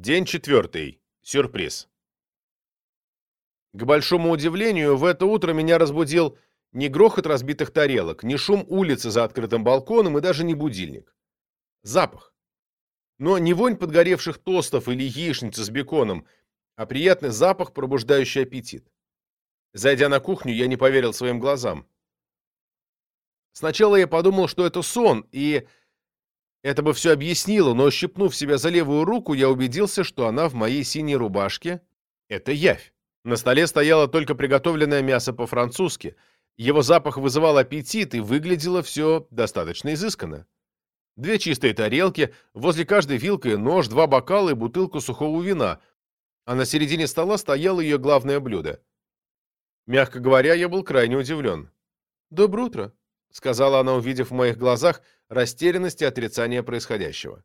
День четвертый. Сюрприз. К большому удивлению, в это утро меня разбудил не грохот разбитых тарелок, не шум улицы за открытым балконом и даже не будильник. Запах. Но не вонь подгоревших тостов или яичницы с беконом, а приятный запах, пробуждающий аппетит. Зайдя на кухню, я не поверил своим глазам. Сначала я подумал, что это сон, и это бы все объяснило, но, щипнув себя за левую руку, я убедился, что она в моей синей рубашке — это явь. На столе стояло только приготовленное мясо по-французски. Его запах вызывал аппетит, и выглядело все достаточно изысканно. Две чистые тарелки, возле каждой вилка и нож, два бокала и бутылку сухого вина, а на середине стола стояло ее главное блюдо. Мягко говоря, я был крайне удивлен. «Доброе утро», — сказала она, увидев в моих глазах растерянность и отрицание происходящего.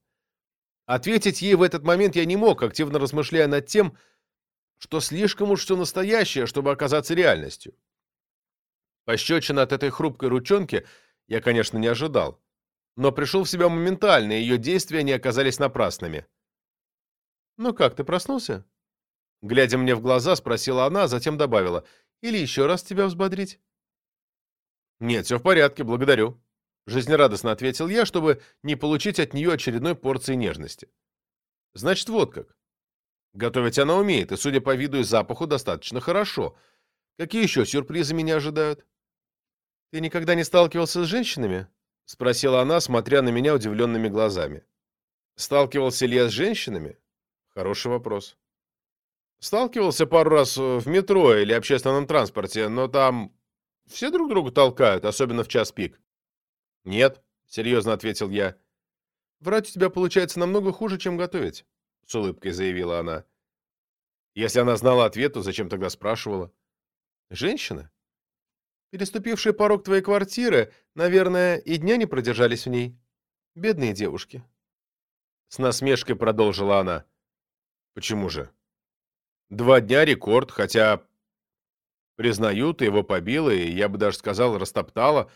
Ответить ей в этот момент я не мог, активно размышляя над тем, что слишком уж все настоящее, чтобы оказаться реальностью. Пощечина от этой хрупкой ручонки я, конечно, не ожидал, но пришел в себя моментально, и ее действия не оказались напрасными. «Ну как, ты проснулся?» Глядя мне в глаза, спросила она, а затем добавила, «Или еще раз тебя взбодрить?» «Нет, все в порядке, благодарю», — жизнерадостно ответил я, чтобы не получить от нее очередной порции нежности. «Значит, вот как. Готовить она умеет, и, судя по виду и запаху, достаточно хорошо. Какие еще сюрпризы меня ожидают?» «Ты никогда не сталкивался с женщинами?» — спросила она, смотря на меня удивленными глазами. «Сталкивался ли я с женщинами?» «Хороший вопрос». «Сталкивался пару раз в метро или общественном транспорте, но там все друг друга толкают, особенно в час пик. Нет, серьезно ответил я. Врать у тебя получается намного хуже, чем готовить, с улыбкой заявила она. Если она знала ответ, то зачем тогда спрашивала? Женщина? Переступившие порог твоей квартиры, наверное, и дня не продержались в ней. Бедные девушки. С насмешкой продолжила она. Почему же? Два дня рекорд, хотя Признаю, ты его побила, и я бы даже сказал, растоптала.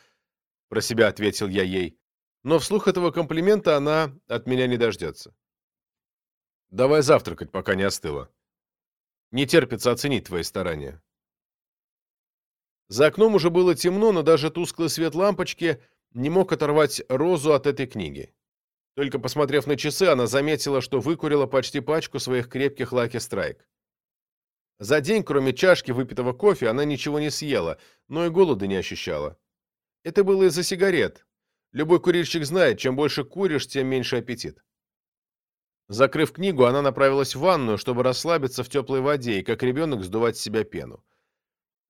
Про себя ответил я ей. Но вслух этого комплимента она от меня не дождется. Давай завтракать, пока не остыло. Не терпится оценить твои старания. За окном уже было темно, но даже тусклый свет лампочки не мог оторвать Розу от этой книги. Только посмотрев на часы, она заметила, что выкурила почти пачку своих крепких Лаки Страйк. За день, кроме чашки выпитого кофе, она ничего не съела, но и голода не ощущала. Это было из-за сигарет. Любой курильщик знает, чем больше куришь, тем меньше аппетит. Закрыв книгу, она направилась в ванную, чтобы расслабиться в теплой воде и, как ребенок, сдувать с себя пену.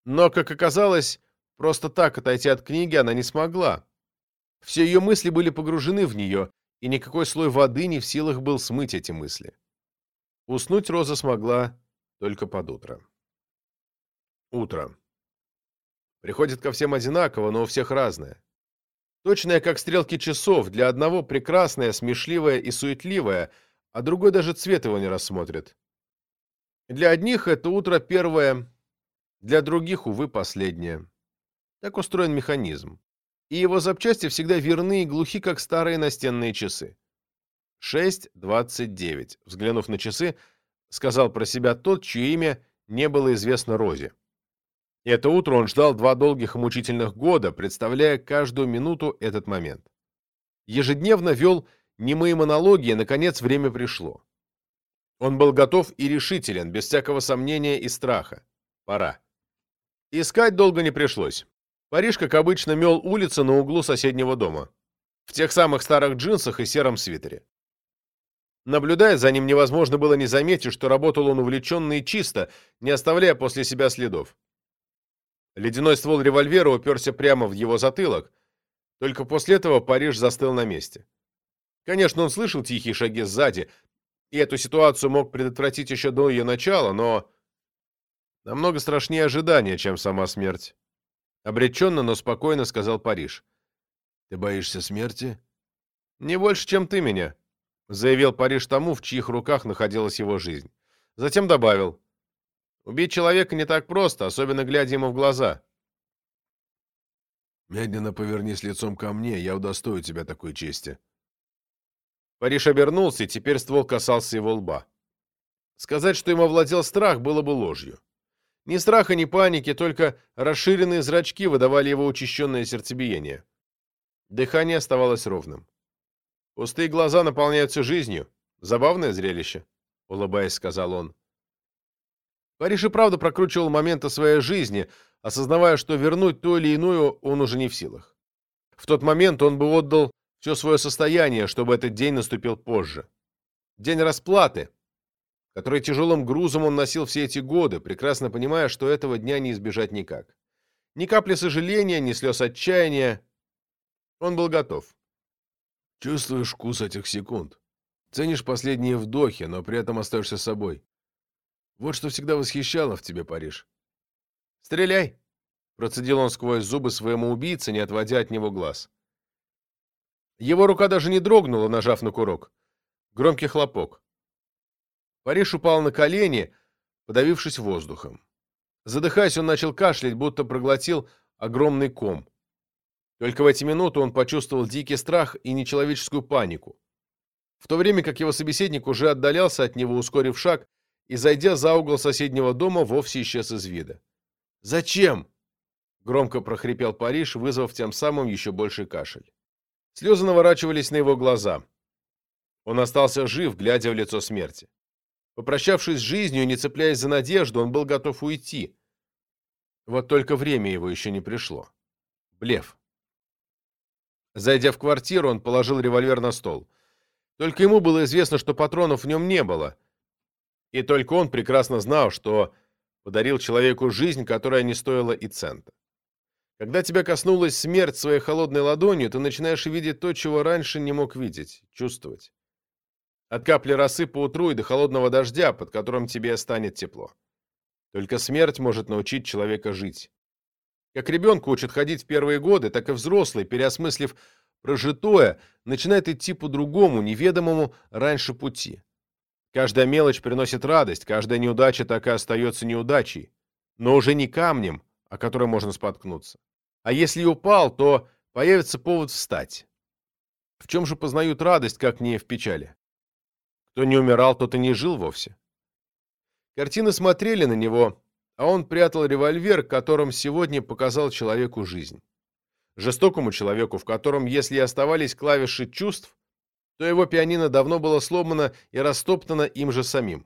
Но, как оказалось, просто так отойти от книги она не смогла. Все ее мысли были погружены в нее, и никакой слой воды не в силах был смыть эти мысли. Уснуть Роза смогла только под утро. Утро. Приходит ко всем одинаково, но у всех разное. Точное, как стрелки часов, для одного прекрасное, смешливое и суетливое, а другой даже цвет его не рассмотрит. Для одних это утро первое, для других, увы, последнее. Так устроен механизм. И его запчасти всегда верны и глухи, как старые настенные часы. 6.29. Взглянув на часы, сказал про себя тот, чье имя не было известно Розе. Это утро он ждал два долгих и мучительных года, представляя каждую минуту этот момент. Ежедневно вел немые монологи, и, наконец, время пришло. Он был готов и решителен, без всякого сомнения и страха. Пора. Искать долго не пришлось. Париж, как обычно, мел улицы на углу соседнего дома. В тех самых старых джинсах и сером свитере. Наблюдая за ним, невозможно было не заметить, что работал он увлеченно и чисто, не оставляя после себя следов. Ледяной ствол револьвера уперся прямо в его затылок. Только после этого Париж застыл на месте. Конечно, он слышал тихие шаги сзади, и эту ситуацию мог предотвратить еще до ее начала, но... Намного страшнее ожидания, чем сама смерть. Обреченно, но спокойно сказал Париж. «Ты боишься смерти?» «Не больше, чем ты меня», заявил Париж тому, в чьих руках находилась его жизнь. Затем добавил, «Убить человека не так просто, особенно глядя ему в глаза». «Медленно повернись лицом ко мне, я удостою тебя такой чести». Париж обернулся, и теперь ствол касался его лба. Сказать, что им овладел страх, было бы ложью. Ни страха, ни паники, только расширенные зрачки выдавали его учащенное сердцебиение. Дыхание оставалось ровным. Пустые глаза наполняются жизнью. Забавное зрелище, — улыбаясь, сказал он. Париж и правда прокручивал моменты своей жизни, осознавая, что вернуть то или иную он уже не в силах. В тот момент он бы отдал все свое состояние, чтобы этот день наступил позже. День расплаты, который тяжелым грузом он носил все эти годы, прекрасно понимая, что этого дня не избежать никак. Ни капли сожаления, ни слез отчаяния. Он был готов. Чувствуешь вкус этих секунд. Ценишь последние вдохи, но при этом остаешься собой. Вот что всегда восхищало в тебе, Париж. «Стреляй!» — процедил он сквозь зубы своему убийце, не отводя от него глаз. Его рука даже не дрогнула, нажав на курок. Громкий хлопок. Париж упал на колени, подавившись воздухом. Задыхаясь, он начал кашлять, будто проглотил огромный ком. Только в эти минуты он почувствовал дикий страх и нечеловеческую панику. В то время как его собеседник уже отдалялся от него, ускорив шаг, и, зайдя за угол соседнего дома, вовсе исчез из вида. «Зачем?» — громко прохрипел Париж, вызвав тем самым еще больший кашель. Слезы наворачивались на его глаза. Он остался жив, глядя в лицо смерти. Попрощавшись с жизнью, не цепляясь за надежду, он был готов уйти. Вот только время его еще не пришло. Блеф. Зайдя в квартиру, он положил револьвер на стол. Только ему было известно, что патронов в нем не было. И только он прекрасно знал, что подарил человеку жизнь, которая не стоила и цента. Когда тебя коснулась смерть своей холодной ладонью, ты начинаешь видеть то, чего раньше не мог видеть, чувствовать. От капли росы по утру и до холодного дождя, под которым тебе станет тепло. Только смерть может научить человека жить. Как ребенку учат ходить в первые годы, так и взрослый, переосмыслив прожитое, начинает идти по другому, неведомому раньше пути. Каждая мелочь приносит радость, каждая неудача так и остается неудачей, но уже не камнем, о который можно споткнуться. А если и упал, то появится повод встать. В чем же познают радость, как не в печали? Кто не умирал, тот и не жил вовсе. Картины смотрели на него, а он прятал револьвер, которым сегодня показал человеку жизнь. Жестокому человеку, в котором, если и оставались клавиши чувств, то его пианино давно было сломано и растоптано им же самим.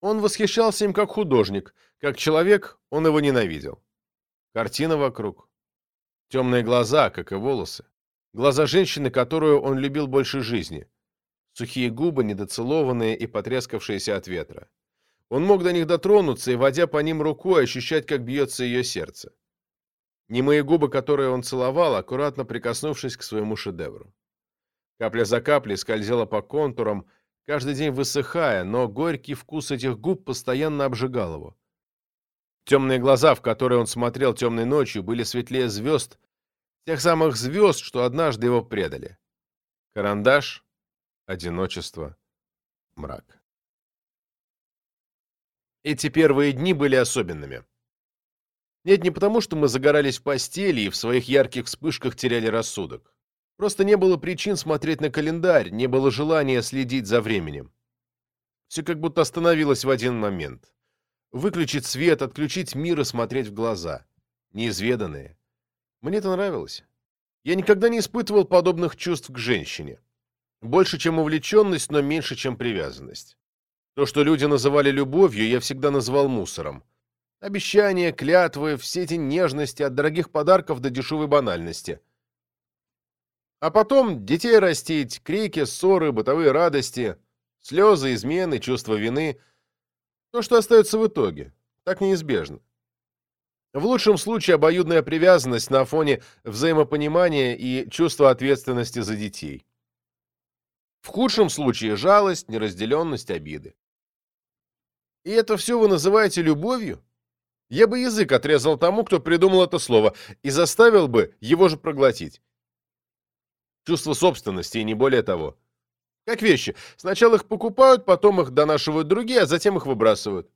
Он восхищался им как художник, как человек он его ненавидел. Картина вокруг. Темные глаза, как и волосы. Глаза женщины, которую он любил больше жизни. Сухие губы, недоцелованные и потрескавшиеся от ветра. Он мог до них дотронуться и, водя по ним рукой, ощущать, как бьется ее сердце. Немые губы, которые он целовал, аккуратно прикоснувшись к своему шедевру. Капля за каплей скользила по контурам, каждый день высыхая, но горький вкус этих губ постоянно обжигал его. Темные глаза, в которые он смотрел темной ночью, были светлее звезд, тех самых звезд, что однажды его предали. Карандаш, одиночество, мрак. Эти первые дни были особенными. Нет, не потому, что мы загорались в постели и в своих ярких вспышках теряли рассудок. Просто не было причин смотреть на календарь, не было желания следить за временем. Все как будто остановилось в один момент. Выключить свет, отключить мир и смотреть в глаза. Неизведанные. Мне это нравилось. Я никогда не испытывал подобных чувств к женщине. Больше, чем увлеченность, но меньше, чем привязанность. То, что люди называли любовью, я всегда называл мусором. Обещания, клятвы, все эти нежности, от дорогих подарков до дешевой банальности. А потом детей растить, крики, ссоры, бытовые радости, слезы, измены, чувство вины — то, что остается в итоге. Так неизбежно. В лучшем случае обоюдная привязанность на фоне взаимопонимания и чувства ответственности за детей. В худшем случае жалость, неразделенность, обиды. И это все вы называете любовью? Я бы язык отрезал тому, кто придумал это слово, и заставил бы его же проглотить. Чувство собственности и не более того. Как вещи. Сначала их покупают, потом их донашивают другие, а затем их выбрасывают.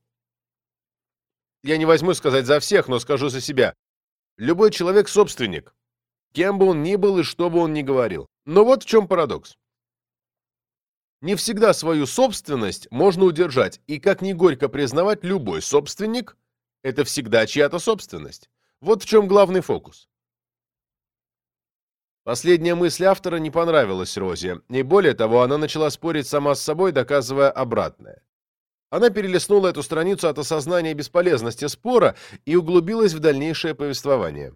Я не возьму сказать за всех, но скажу за себя. Любой человек собственник. Кем бы он ни был и что бы он ни говорил. Но вот в чем парадокс. Не всегда свою собственность можно удержать, и как ни горько признавать, любой собственник – это всегда чья-то собственность. Вот в чем главный фокус. Последняя мысль автора не понравилась Розе, и более того, она начала спорить сама с собой, доказывая обратное. Она перелистнула эту страницу от осознания бесполезности спора и углубилась в дальнейшее повествование.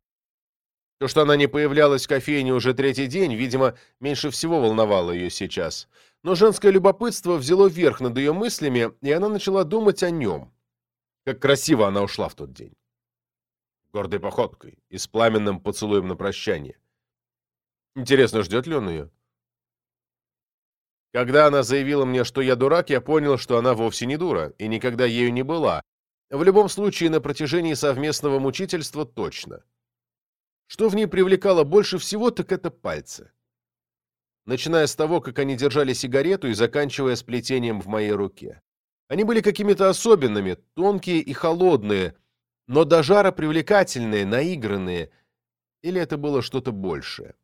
То, что она не появлялась в кофейне уже третий день, видимо, меньше всего волновало ее сейчас. Но женское любопытство взяло верх над ее мыслями, и она начала думать о нем. Как красиво она ушла в тот день. Гордой походкой и с пламенным поцелуем на прощание. Интересно, ждет ли он ее? Когда она заявила мне, что я дурак, я понял, что она вовсе не дура, и никогда ею не была. В любом случае, на протяжении совместного мучительства точно. Что в ней привлекало больше всего, так это пальцы. Начиная с того, как они держали сигарету и заканчивая сплетением в моей руке. Они были какими-то особенными, тонкие и холодные, но до жара привлекательные, наигранные. Или это было что-то большее?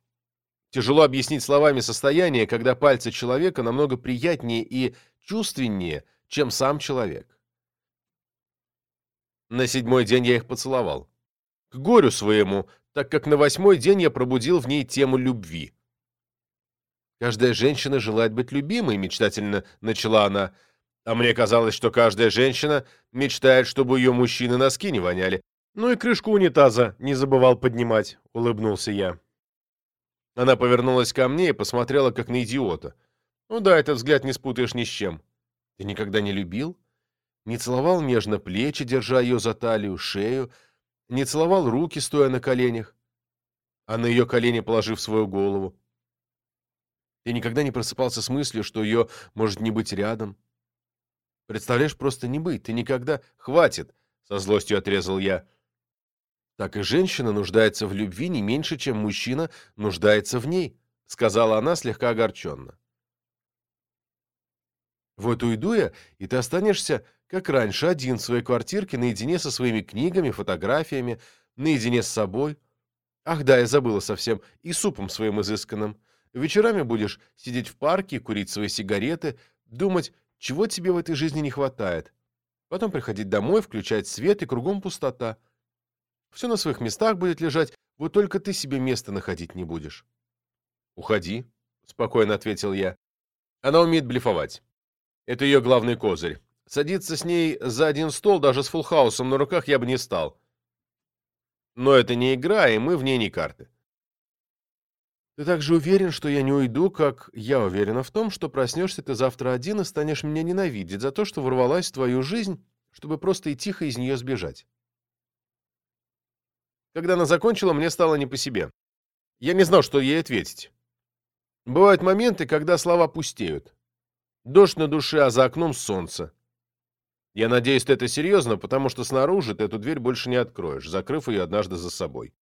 Тяжело объяснить словами состояние, когда пальцы человека намного приятнее и чувственнее, чем сам человек. На седьмой день я их поцеловал. К горю своему, так как на восьмой день я пробудил в ней тему любви. «Каждая женщина желает быть любимой», — мечтательно начала она. А мне казалось, что каждая женщина мечтает, чтобы ее мужчины носки не воняли. «Ну и крышку унитаза не забывал поднимать», — улыбнулся я. Она повернулась ко мне и посмотрела, как на идиота. Ну да, этот взгляд не спутаешь ни с чем. Ты никогда не любил? Не целовал нежно плечи, держа ее за талию, шею? Не целовал руки, стоя на коленях? А на ее колени положив свою голову? Ты никогда не просыпался с мыслью, что ее может не быть рядом? Представляешь, просто не быть. Ты никогда... Хватит! Со злостью отрезал я так и женщина нуждается в любви не меньше, чем мужчина нуждается в ней», — сказала она слегка огорченно. «Вот уйду я, и ты останешься, как раньше, один в своей квартирке, наедине со своими книгами, фотографиями, наедине с собой. Ах да, я забыла совсем, и супом своим изысканным. Вечерами будешь сидеть в парке, курить свои сигареты, думать, чего тебе в этой жизни не хватает. Потом приходить домой, включать свет, и кругом пустота». Все на своих местах будет лежать, вот только ты себе места находить не будешь. «Уходи», — спокойно ответил я. «Она умеет блефовать. Это ее главный козырь. Садиться с ней за один стол даже с фулхаусом на руках я бы не стал. Но это не игра, и мы в ней не карты». «Ты так же уверен, что я не уйду, как я уверена в том, что проснешься ты завтра один и станешь меня ненавидеть за то, что ворвалась в твою жизнь, чтобы просто и тихо из нее сбежать?» Когда она закончила, мне стало не по себе. Я не знал, что ей ответить. Бывают моменты, когда слова пустеют. Дождь на душе, а за окном солнце. Я надеюсь, ты это серьезно, потому что снаружи ты эту дверь больше не откроешь, закрыв ее однажды за собой.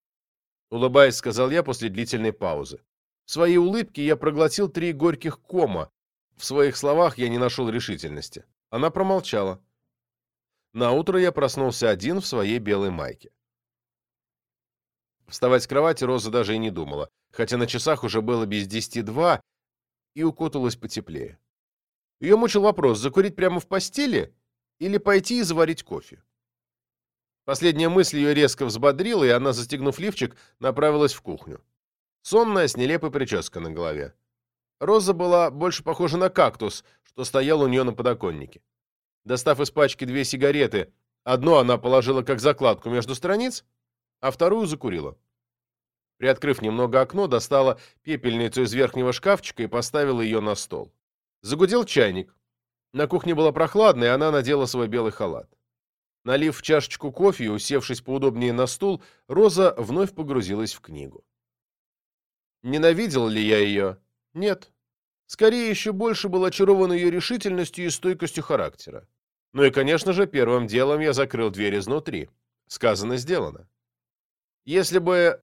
Улыбаясь, сказал я после длительной паузы. В своей улыбке я проглотил три горьких кома. В своих словах я не нашел решительности. Она промолчала. На утро я проснулся один в своей белой майке. Вставать с кровати Роза даже и не думала, хотя на часах уже было без десяти два, и укуталась потеплее. Ее мучил вопрос, закурить прямо в постели или пойти и заварить кофе. Последняя мысль ее резко взбодрила, и она, застегнув лифчик, направилась в кухню. Сонная, с нелепой прической на голове. Роза была больше похожа на кактус, что стоял у нее на подоконнике. Достав из пачки две сигареты, одну она положила как закладку между страниц, а вторую закурила. Приоткрыв немного окно, достала пепельницу из верхнего шкафчика и поставила ее на стол. Загудел чайник. На кухне было прохладно, и она надела свой белый халат. Налив в чашечку кофе и усевшись поудобнее на стул, Роза вновь погрузилась в книгу. Ненавидел ли я ее? Нет. Скорее, еще больше был очарован ее решительностью и стойкостью характера. Ну и, конечно же, первым делом я закрыл дверь изнутри. Сказано, сделано. Если бы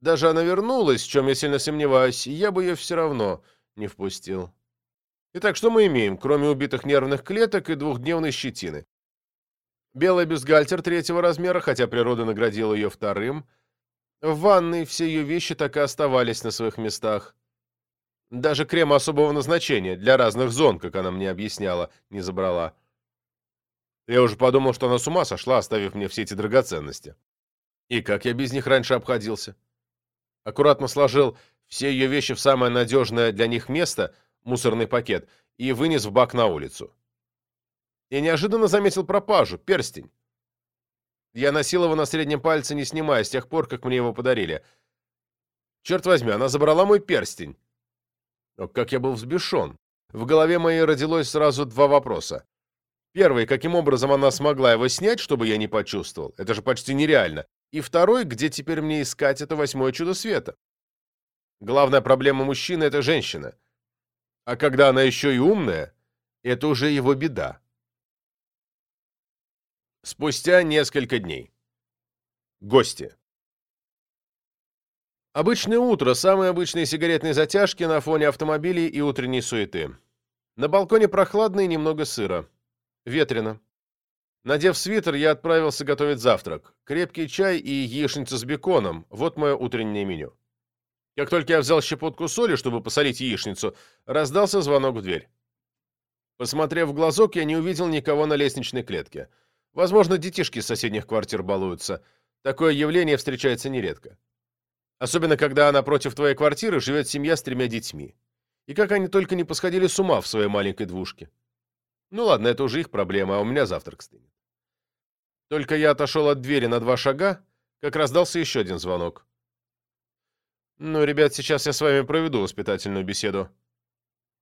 даже она вернулась, в чем я сильно сомневаюсь, я бы ее все равно не впустил. Итак, что мы имеем, кроме убитых нервных клеток и двухдневной щетины? Белый бюстгальтер третьего размера, хотя природа наградила ее вторым. В ванной все ее вещи так и оставались на своих местах. Даже крема особого назначения для разных зон, как она мне объясняла, не забрала. Я уже подумал, что она с ума сошла, оставив мне все эти драгоценности. И как я без них раньше обходился? Аккуратно сложил все ее вещи в самое надежное для них место, мусорный пакет, и вынес в бак на улицу. И неожиданно заметил пропажу, перстень. Я носил его на среднем пальце, не снимая, с тех пор, как мне его подарили. Черт возьми, она забрала мой перстень. Но как я был взбешен. В голове моей родилось сразу два вопроса. Первый, каким образом она смогла его снять, чтобы я не почувствовал? Это же почти нереально. И второй, где теперь мне искать это восьмое чудо света? Главная проблема мужчины — это женщина. А когда она еще и умная, это уже его беда. Спустя несколько дней. Гости. Обычное утро, самые обычные сигаретные затяжки на фоне автомобилей и утренней суеты. На балконе прохладно и немного сыро. Ветрено. Надев свитер, я отправился готовить завтрак. Крепкий чай и яичница с беконом – вот мое утреннее меню. Как только я взял щепотку соли, чтобы посолить яичницу, раздался звонок в дверь. Посмотрев в глазок, я не увидел никого на лестничной клетке – Возможно, детишки из соседних квартир балуются. Такое явление встречается нередко. Особенно, когда напротив твоей квартиры живет семья с тремя детьми. И как они только не посходили с ума в своей маленькой двушке. Ну ладно, это уже их проблема, а у меня завтрак стынет. Только я отошел от двери на два шага, как раздался еще один звонок. «Ну, ребят, сейчас я с вами проведу воспитательную беседу».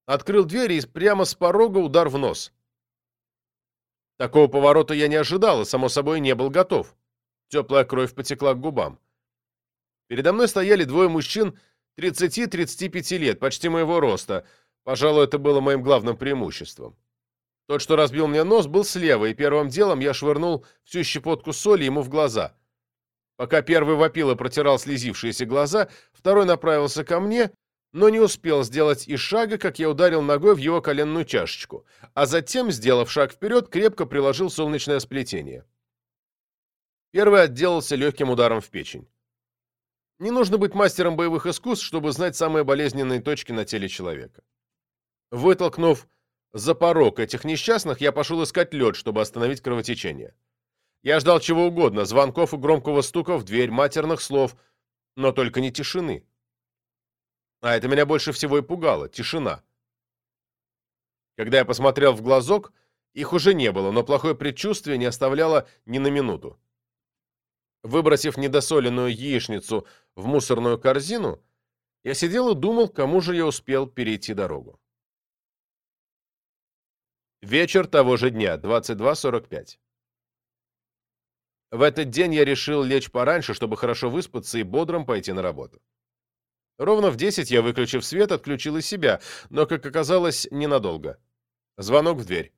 Открыл дверь и прямо с порога удар в нос. Такого поворота я не ожидал и, само собой, не был готов. Теплая кровь потекла к губам. Передо мной стояли двое мужчин 30-35 лет, почти моего роста. Пожалуй, это было моим главным преимуществом. Тот, что разбил мне нос, был слева, и первым делом я швырнул всю щепотку соли ему в глаза. Пока первый вопил и протирал слезившиеся глаза, второй направился ко мне но не успел сделать и шага, как я ударил ногой в его коленную чашечку, а затем, сделав шаг вперед, крепко приложил солнечное сплетение. Первый отделался легким ударом в печень. Не нужно быть мастером боевых искусств, чтобы знать самые болезненные точки на теле человека. Вытолкнув за порог этих несчастных, я пошел искать лед, чтобы остановить кровотечение. Я ждал чего угодно, звонков и громкого стука в дверь, матерных слов, но только не тишины. А это меня больше всего и пугало — тишина. Когда я посмотрел в глазок, их уже не было, но плохое предчувствие не оставляло ни на минуту. Выбросив недосоленную яичницу в мусорную корзину, я сидел и думал, кому же я успел перейти дорогу. Вечер того же дня, 22.45. В этот день я решил лечь пораньше, чтобы хорошо выспаться и бодрым пойти на работу. Ровно в 10 я, выключив свет, отключил и себя, но, как оказалось, ненадолго. Звонок в дверь.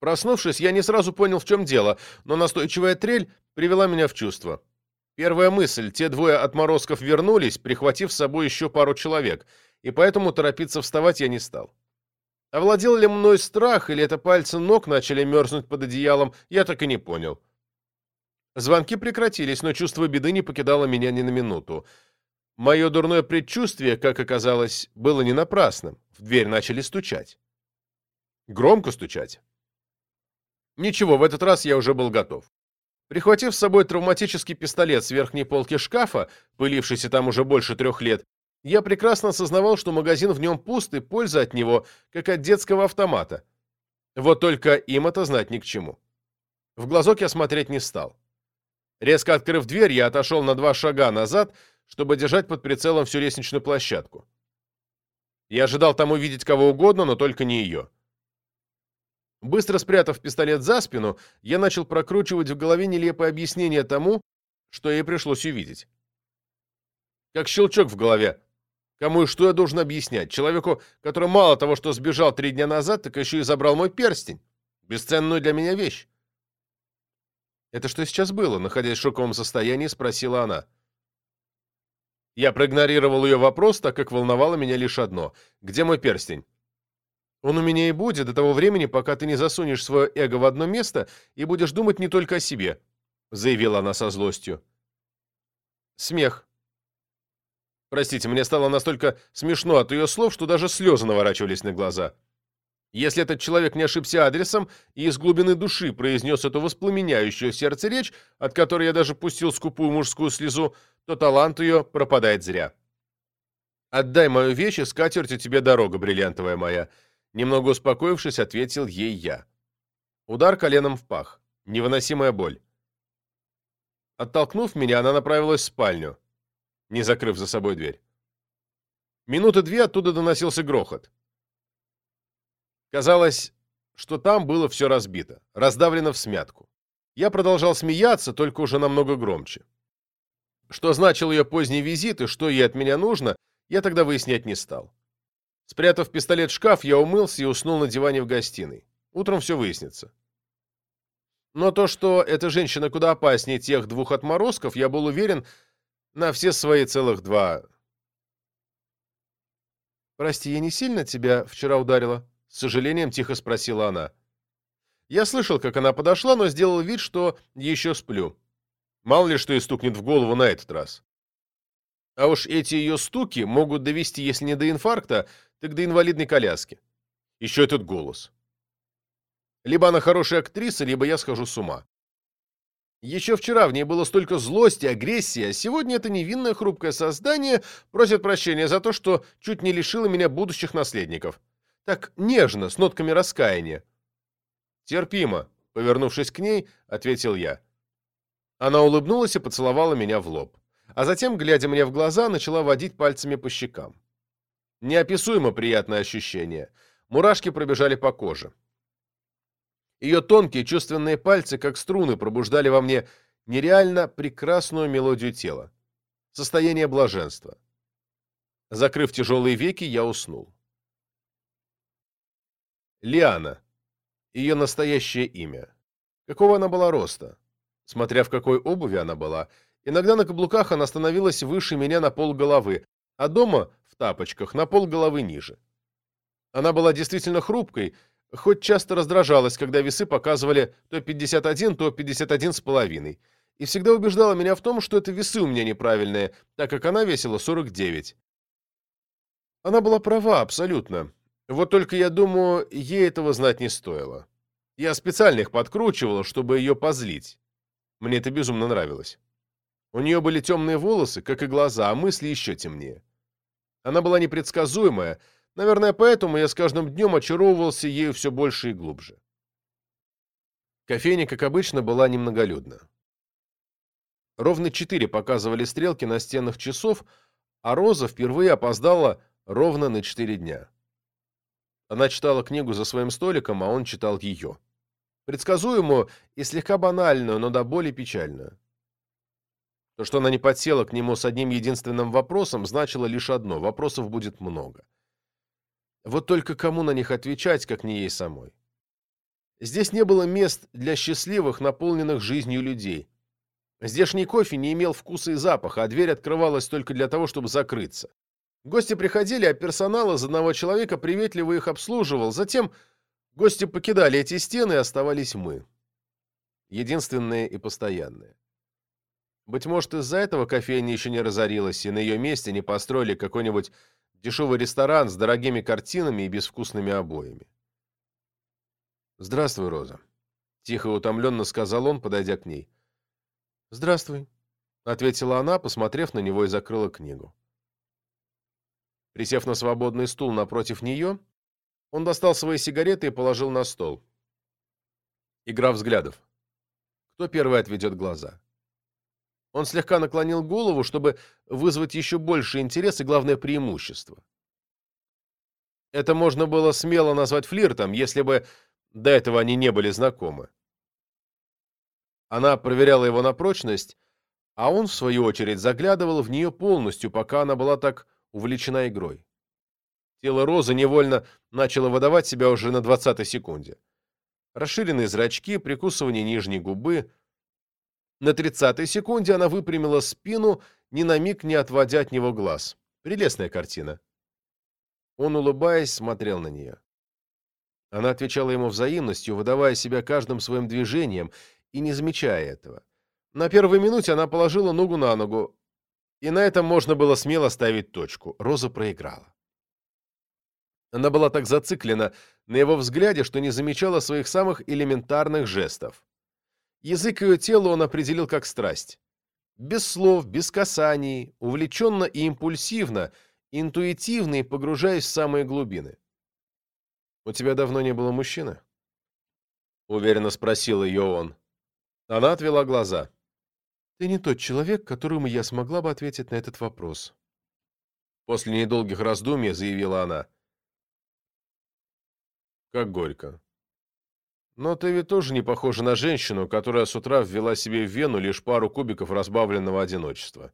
Проснувшись, я не сразу понял, в чем дело, но настойчивая трель привела меня в чувство. Первая мысль — те двое отморозков вернулись, прихватив с собой еще пару человек, и поэтому торопиться вставать я не стал. Овладел ли мной страх, или это пальцы ног начали мерзнуть под одеялом, я так и не понял. Звонки прекратились, но чувство беды не покидало меня ни на минуту. Мое дурное предчувствие, как оказалось, было не напрасным. В дверь начали стучать. Громко стучать. Ничего, в этот раз я уже был готов. Прихватив с собой травматический пистолет с верхней полки шкафа, пылившийся там уже больше трех лет, я прекрасно осознавал, что магазин в нем пуст и польза от него, как от детского автомата. Вот только им это знать ни к чему. В глазок я смотреть не стал. Резко открыв дверь, я отошел на два шага назад, чтобы держать под прицелом всю лестничную площадку. Я ожидал там увидеть кого угодно, но только не ее. Быстро спрятав пистолет за спину, я начал прокручивать в голове нелепое объяснение тому, что ей пришлось увидеть. Как щелчок в голове. Кому и что я должен объяснять? Человеку, который мало того, что сбежал три дня назад, так еще и забрал мой перстень. Бесценную для меня вещь. «Это что сейчас было?» Находясь в шоковом состоянии, спросила она. Я проигнорировал ее вопрос, так как волновало меня лишь одно. «Где мой перстень?» «Он у меня и будет до того времени, пока ты не засунешь свое эго в одно место и будешь думать не только о себе», — заявила она со злостью. Смех. Простите, мне стало настолько смешно от ее слов, что даже слезы наворачивались на глаза. Если этот человек не ошибся адресом и из глубины души произнес эту воспламеняющую сердце речь, от которой я даже пустил скупую мужскую слезу, то талант ее пропадает зря. «Отдай мою вещь, и скатертью тебе дорога, бриллиантовая моя», немного успокоившись, ответил ей я. Удар коленом в пах. Невыносимая боль. Оттолкнув меня, она направилась в спальню, не закрыв за собой дверь. Минуты две оттуда доносился грохот. Казалось, что там было все разбито, раздавлено в смятку. Я продолжал смеяться, только уже намного громче. Что значил ее поздний визит и что ей от меня нужно, я тогда выяснять не стал. Спрятав пистолет в шкаф, я умылся и уснул на диване в гостиной. Утром все выяснится. Но то, что эта женщина куда опаснее тех двух отморозков, я был уверен на все свои целых два... «Прости, я не сильно тебя вчера ударила?» С сожалением тихо спросила она. Я слышал, как она подошла, но сделал вид, что еще сплю. Мало ли что и стукнет в голову на этот раз. А уж эти ее стуки могут довести, если не до инфаркта, так до инвалидной коляски. Еще этот голос. Либо она хорошая актриса, либо я схожу с ума. Еще вчера в ней было столько злости, агрессии, а сегодня это невинное хрупкое создание просит прощения за то, что чуть не лишило меня будущих наследников. Так нежно, с нотками раскаяния. «Терпимо», — повернувшись к ней, ответил я. Она улыбнулась и поцеловала меня в лоб. А затем, глядя мне в глаза, начала водить пальцами по щекам. Неописуемо приятное ощущение. Мурашки пробежали по коже. Ее тонкие чувственные пальцы, как струны, пробуждали во мне нереально прекрасную мелодию тела. Состояние блаженства. Закрыв тяжелые веки, я уснул. Лиана. Ее настоящее имя. Какого она была роста? Смотря в какой обуви она была. Иногда на каблуках она становилась выше меня на пол головы, а дома, в тапочках, на пол головы ниже. Она была действительно хрупкой, хоть часто раздражалась, когда весы показывали то 51, то 51 с половиной, и всегда убеждала меня в том, что это весы у меня неправильные, так как она весила 49. Она была права, абсолютно. Вот только я думаю, ей этого знать не стоило. Я специально их подкручивал, чтобы ее позлить. Мне это безумно нравилось. У нее были темные волосы, как и глаза, а мысли еще темнее. Она была непредсказуемая, наверное, поэтому я с каждым днем очаровывался ею все больше и глубже. Кофейня, как обычно, была немноголюдна. Ровно четыре показывали стрелки на стенах часов, а Роза впервые опоздала ровно на четыре дня. Она читала книгу за своим столиком, а он читал ее. Предсказуемую и слегка банальную, но до боли печальную. То, что она не подсела к нему с одним единственным вопросом, значило лишь одно – вопросов будет много. Вот только кому на них отвечать, как не ей самой? Здесь не было мест для счастливых, наполненных жизнью людей. Здешний кофе не имел вкуса и запаха, а дверь открывалась только для того, чтобы закрыться. Гости приходили, а персонал из одного человека приветливо их обслуживал. Затем гости покидали эти стены, и оставались мы. Единственные и постоянные. Быть может, из-за этого кофейня еще не разорилась, и на ее месте не построили какой-нибудь дешевый ресторан с дорогими картинами и безвкусными обоями. «Здравствуй, Роза», — тихо и утомленно сказал он, подойдя к ней. «Здравствуй», — ответила она, посмотрев на него и закрыла книгу. Присев на свободный стул напротив нее, он достал свои сигареты и положил на стол. Игра взглядов. Кто первый отведет глаза? Он слегка наклонил голову, чтобы вызвать еще больше интерес и, главное, преимущество. Это можно было смело назвать флиртом, если бы до этого они не были знакомы. Она проверяла его на прочность, а он, в свою очередь, заглядывал в нее полностью, пока она была так увлечена игрой. Тело Розы невольно начало выдавать себя уже на двадцатой секунде. Расширенные зрачки, прикусывание нижней губы. На тридцатой секунде она выпрямила спину, ни на миг не отводя от него глаз. Прелестная картина. Он, улыбаясь, смотрел на нее. Она отвечала ему взаимностью, выдавая себя каждым своим движением и не замечая этого. На первой минуте она положила ногу на ногу, И на этом можно было смело ставить точку. Роза проиграла. Она была так зациклена на его взгляде, что не замечала своих самых элементарных жестов. Язык ее тела он определил как страсть. Без слов, без касаний, увлеченно и импульсивно, интуитивно и погружаясь в самые глубины. «У тебя давно не было мужчины?» — уверенно спросил ее он. Она отвела глаза. «Ты не тот человек, которому я смогла бы ответить на этот вопрос». После недолгих раздумий заявила она. «Как горько. Но ты ведь тоже не похожа на женщину, которая с утра ввела себе в вену лишь пару кубиков разбавленного одиночества».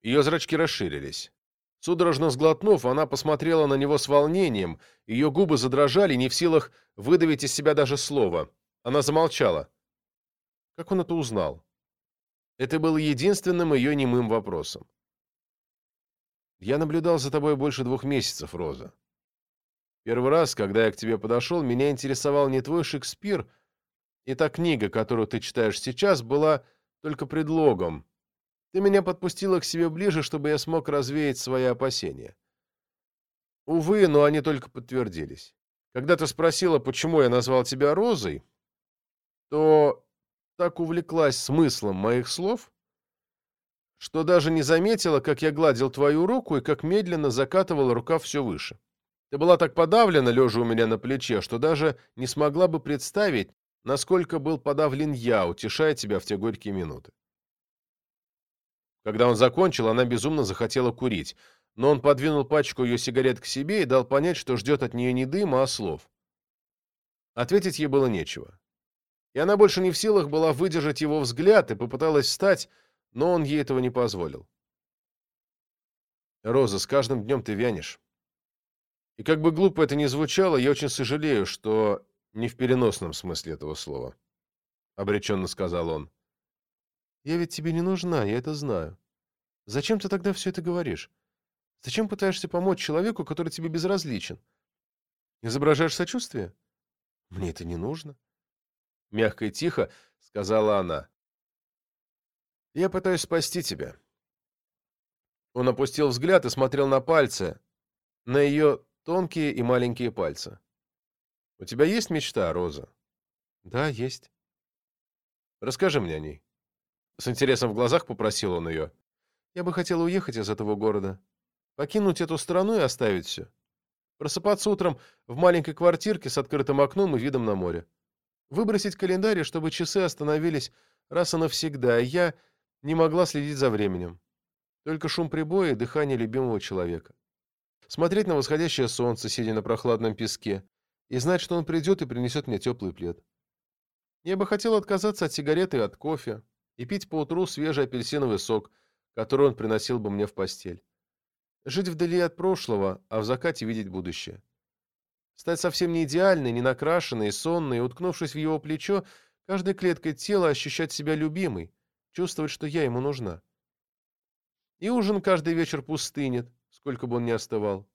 Ее зрачки расширились. Судорожно сглотнув, она посмотрела на него с волнением, ее губы задрожали, не в силах выдавить из себя даже слово. Она замолчала. Как он это узнал? Это было единственным ее немым вопросом. «Я наблюдал за тобой больше двух месяцев, Роза. Первый раз, когда я к тебе подошел, меня интересовал не твой Шекспир, и та книга, которую ты читаешь сейчас, была только предлогом. Ты меня подпустила к себе ближе, чтобы я смог развеять свои опасения. Увы, но они только подтвердились. Когда ты спросила, почему я назвал тебя Розой, то так увлеклась смыслом моих слов, что даже не заметила, как я гладил твою руку и как медленно закатывал рукав все выше. Ты была так подавлена, лежа у меня на плече, что даже не смогла бы представить, насколько был подавлен я, утешая тебя в те горькие минуты. Когда он закончил, она безумно захотела курить, но он подвинул пачку ее сигарет к себе и дал понять, что ждет от нее не дыма, а слов. Ответить ей было нечего и она больше не в силах была выдержать его взгляд и попыталась встать, но он ей этого не позволил. «Роза, с каждым днем ты вянешь. И как бы глупо это ни звучало, я очень сожалею, что не в переносном смысле этого слова», — обреченно сказал он. «Я ведь тебе не нужна, я это знаю. Зачем ты тогда все это говоришь? Зачем пытаешься помочь человеку, который тебе безразличен? Изображаешь сочувствие? Мне это не нужно мягко и тихо сказала она. «Я пытаюсь спасти тебя». Он опустил взгляд и смотрел на пальцы, на ее тонкие и маленькие пальцы. «У тебя есть мечта, Роза?» «Да, есть». «Расскажи мне о ней». С интересом в глазах попросил он ее. «Я бы хотела уехать из этого города, покинуть эту страну и оставить все. Просыпаться утром в маленькой квартирке с открытым окном и видом на море. Выбросить календарь, чтобы часы остановились раз и навсегда, и я не могла следить за временем. Только шум прибоя и дыхание любимого человека. Смотреть на восходящее солнце, сидя на прохладном песке, и знать, что он придет и принесет мне теплый плед. Я бы хотела отказаться от сигареты и от кофе и пить поутру свежий апельсиновый сок, который он приносил бы мне в постель. Жить вдали от прошлого, а в закате видеть будущее. Стать совсем не идеальной, не накрашенной, сонной, уткнувшись в его плечо, каждой клеткой тела ощущать себя любимой, чувствовать, что я ему нужна. И ужин каждый вечер пустынет, сколько бы он ни остывал.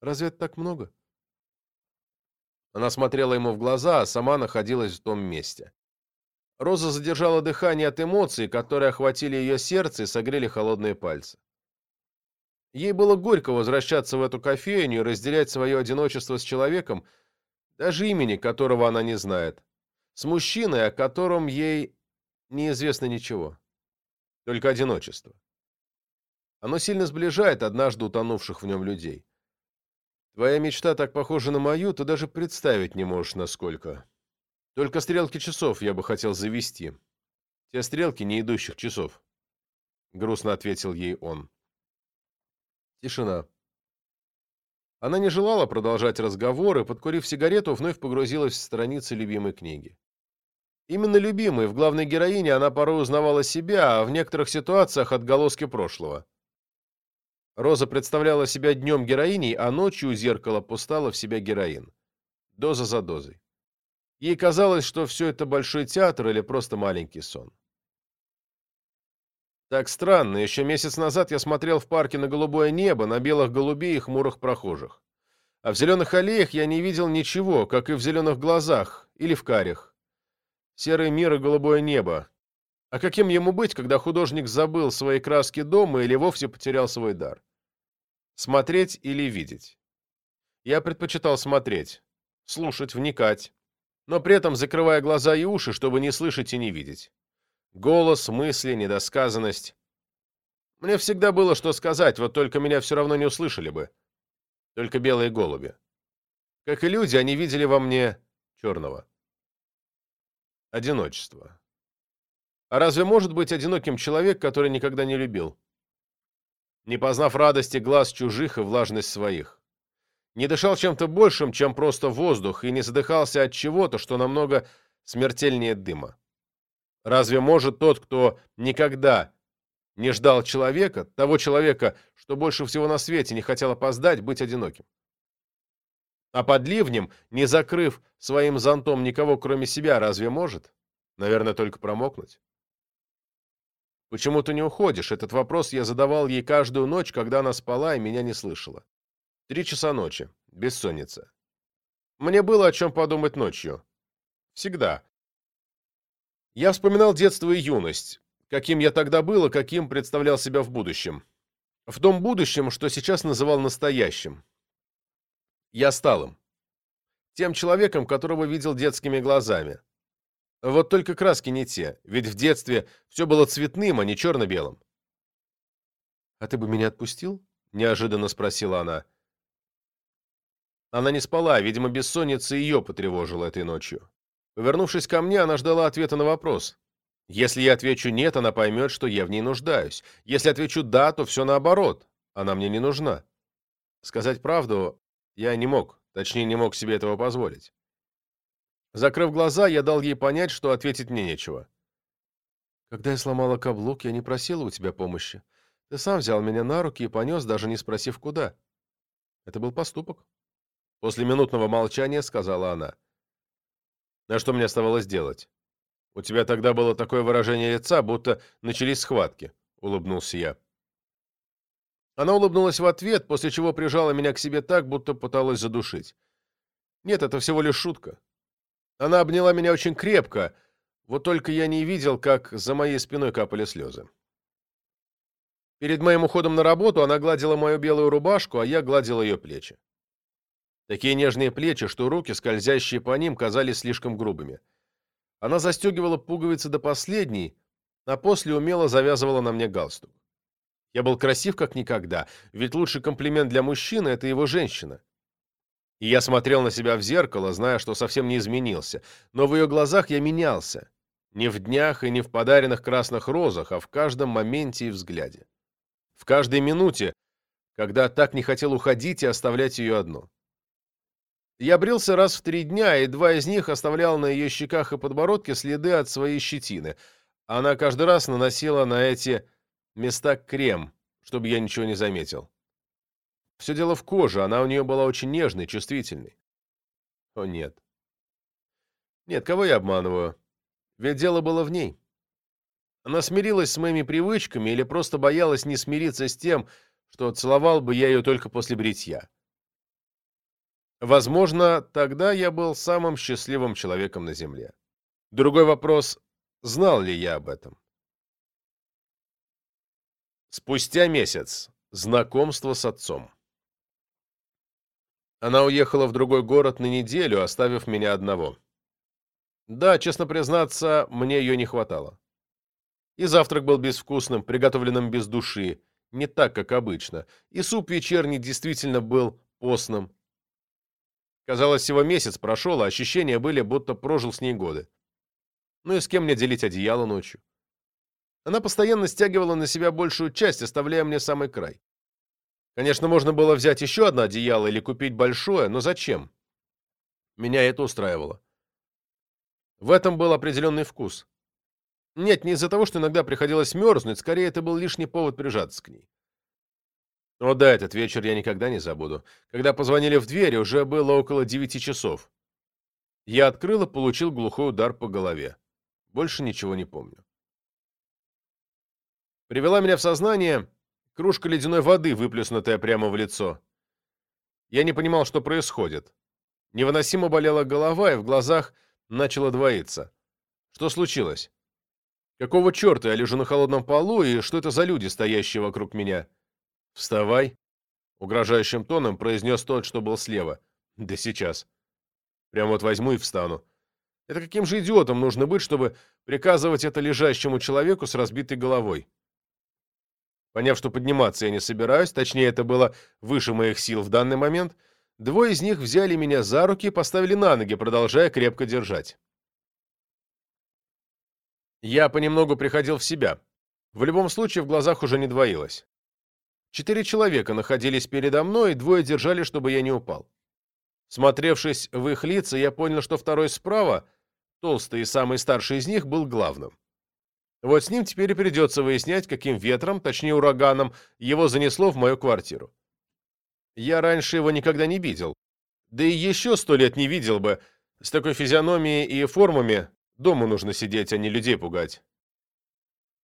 Разве это так много? Она смотрела ему в глаза, а сама находилась в том месте. Роза задержала дыхание от эмоций, которые охватили ее сердце и согрели холодные пальцы. Ей было горько возвращаться в эту кофейню и разделять свое одиночество с человеком, даже имени которого она не знает, с мужчиной, о котором ей неизвестно ничего. Только одиночество. Оно сильно сближает однажды утонувших в нем людей. Твоя мечта так похожа на мою, ты даже представить не можешь, насколько. Только стрелки часов я бы хотел завести. Те стрелки не идущих часов. Грустно ответил ей он. Тишина. Она не желала продолжать разговор и, подкурив сигарету, вновь погрузилась в страницы любимой книги. Именно любимой, в главной героине она порой узнавала себя, а в некоторых ситуациях отголоски прошлого. Роза представляла себя днем героиней, а ночью у зеркала пустала в себя героин. Доза за дозой. Ей казалось, что все это большой театр или просто маленький сон. Так странно, еще месяц назад я смотрел в парке на голубое небо, на белых голубей и хмурых прохожих. А в зеленых аллеях я не видел ничего, как и в зеленых глазах или в карих. Серый мир и голубое небо. А каким ему быть, когда художник забыл свои краски дома или вовсе потерял свой дар? Смотреть или видеть? Я предпочитал смотреть, слушать, вникать, но при этом закрывая глаза и уши, чтобы не слышать и не видеть. Голос, мысли, недосказанность. Мне всегда было что сказать, вот только меня все равно не услышали бы. Только белые голуби. Как и люди, они видели во мне черного. Одиночество. А разве может быть одиноким человек, который никогда не любил? Не познав радости глаз чужих и влажность своих. Не дышал чем-то большим, чем просто воздух, и не задыхался от чего-то, что намного смертельнее дыма. Разве может тот, кто никогда не ждал человека, того человека, что больше всего на свете не хотел опоздать, быть одиноким? А под ливнем, не закрыв своим зонтом никого, кроме себя, разве может? Наверное, только промокнуть. «Почему ты не уходишь?» Этот вопрос я задавал ей каждую ночь, когда она спала и меня не слышала. Три часа ночи. Бессонница. Мне было о чем подумать ночью. Всегда. Я вспоминал детство и юность, каким я тогда был и каким представлял себя в будущем. В том будущем, что сейчас называл настоящим. Я стал им. Тем человеком, которого видел детскими глазами. Вот только краски не те, ведь в детстве все было цветным, а не черно-белым. «А ты бы меня отпустил?» — неожиданно спросила она. Она не спала, видимо, бессонница ее потревожила этой ночью. Повернувшись ко мне, она ждала ответа на вопрос. Если я отвечу «нет», она поймет, что я в ней нуждаюсь. Если отвечу «да», то все наоборот. Она мне не нужна. Сказать правду я не мог, точнее, не мог себе этого позволить. Закрыв глаза, я дал ей понять, что ответить мне нечего. Когда я сломала каблук, я не просила у тебя помощи. Ты сам взял меня на руки и понес, даже не спросив, куда. Это был поступок. После минутного молчания сказала она. А что мне оставалось делать? У тебя тогда было такое выражение лица, будто начались схватки, улыбнулся я. Она улыбнулась в ответ, после чего прижала меня к себе так, будто пыталась задушить. Нет, это всего лишь шутка. Она обняла меня очень крепко, вот только я не видел, как за моей спиной капали слезы. Перед моим уходом на работу она гладила мою белую рубашку, а я гладил ее плечи. Такие нежные плечи, что руки, скользящие по ним, казались слишком грубыми. Она застегивала пуговицы до последней, а после умело завязывала на мне галстук. Я был красив как никогда, ведь лучший комплимент для мужчины — это его женщина. И я смотрел на себя в зеркало, зная, что совсем не изменился, но в ее глазах я менялся. Не в днях и не в подаренных красных розах, а в каждом моменте и взгляде. В каждой минуте, когда так не хотел уходить и оставлять ее одну. Я брился раз в три дня, и два из них оставлял на ее щеках и подбородке следы от своей щетины. Она каждый раз наносила на эти места крем, чтобы я ничего не заметил. Все дело в коже, она у нее была очень нежной, чувствительной. О, нет. Нет, кого я обманываю? Ведь дело было в ней. Она смирилась с моими привычками или просто боялась не смириться с тем, что целовал бы я ее только после бритья. Возможно, тогда я был самым счастливым человеком на Земле. Другой вопрос, знал ли я об этом? Спустя месяц. Знакомство с отцом. Она уехала в другой город на неделю, оставив меня одного. Да, честно признаться, мне ее не хватало. И завтрак был безвкусным, приготовленным без души, не так, как обычно. И суп вечерний действительно был постным, Казалось, всего месяц прошел, а ощущения были, будто прожил с ней годы. Ну и с кем мне делить одеяло ночью? Она постоянно стягивала на себя большую часть, оставляя мне самый край. Конечно, можно было взять еще одно одеяло или купить большое, но зачем? Меня это устраивало. В этом был определенный вкус. Нет, не из-за того, что иногда приходилось мерзнуть, скорее это был лишний повод прижаться к ней. О да, этот вечер я никогда не забуду. Когда позвонили в дверь, уже было около девяти часов. Я открыл и получил глухой удар по голове. Больше ничего не помню. Привела меня в сознание кружка ледяной воды, выплеснутая прямо в лицо. Я не понимал, что происходит. Невыносимо болела голова, и в глазах начало двоиться. Что случилось? Какого черта я лежу на холодном полу, и что это за люди, стоящие вокруг меня? Вставай, угрожающим тоном произнес тот, что был слева. Да сейчас. Прям вот возьму и встану. Это каким же идиотом нужно быть, чтобы приказывать это лежащему человеку с разбитой головой? Поняв, что подниматься я не собираюсь, точнее, это было выше моих сил в данный момент, двое из них взяли меня за руки и поставили на ноги, продолжая крепко держать. Я понемногу приходил в себя. В любом случае, в глазах уже не двоилось. Четыре человека находились передо мной, и двое держали, чтобы я не упал. Смотревшись в их лица, я понял, что второй справа, толстый и самый старший из них, был главным. Вот с ним теперь и придется выяснять, каким ветром, точнее ураганом, его занесло в мою квартиру. Я раньше его никогда не видел. Да и еще сто лет не видел бы. С такой физиономией и формами дома нужно сидеть, а не людей пугать.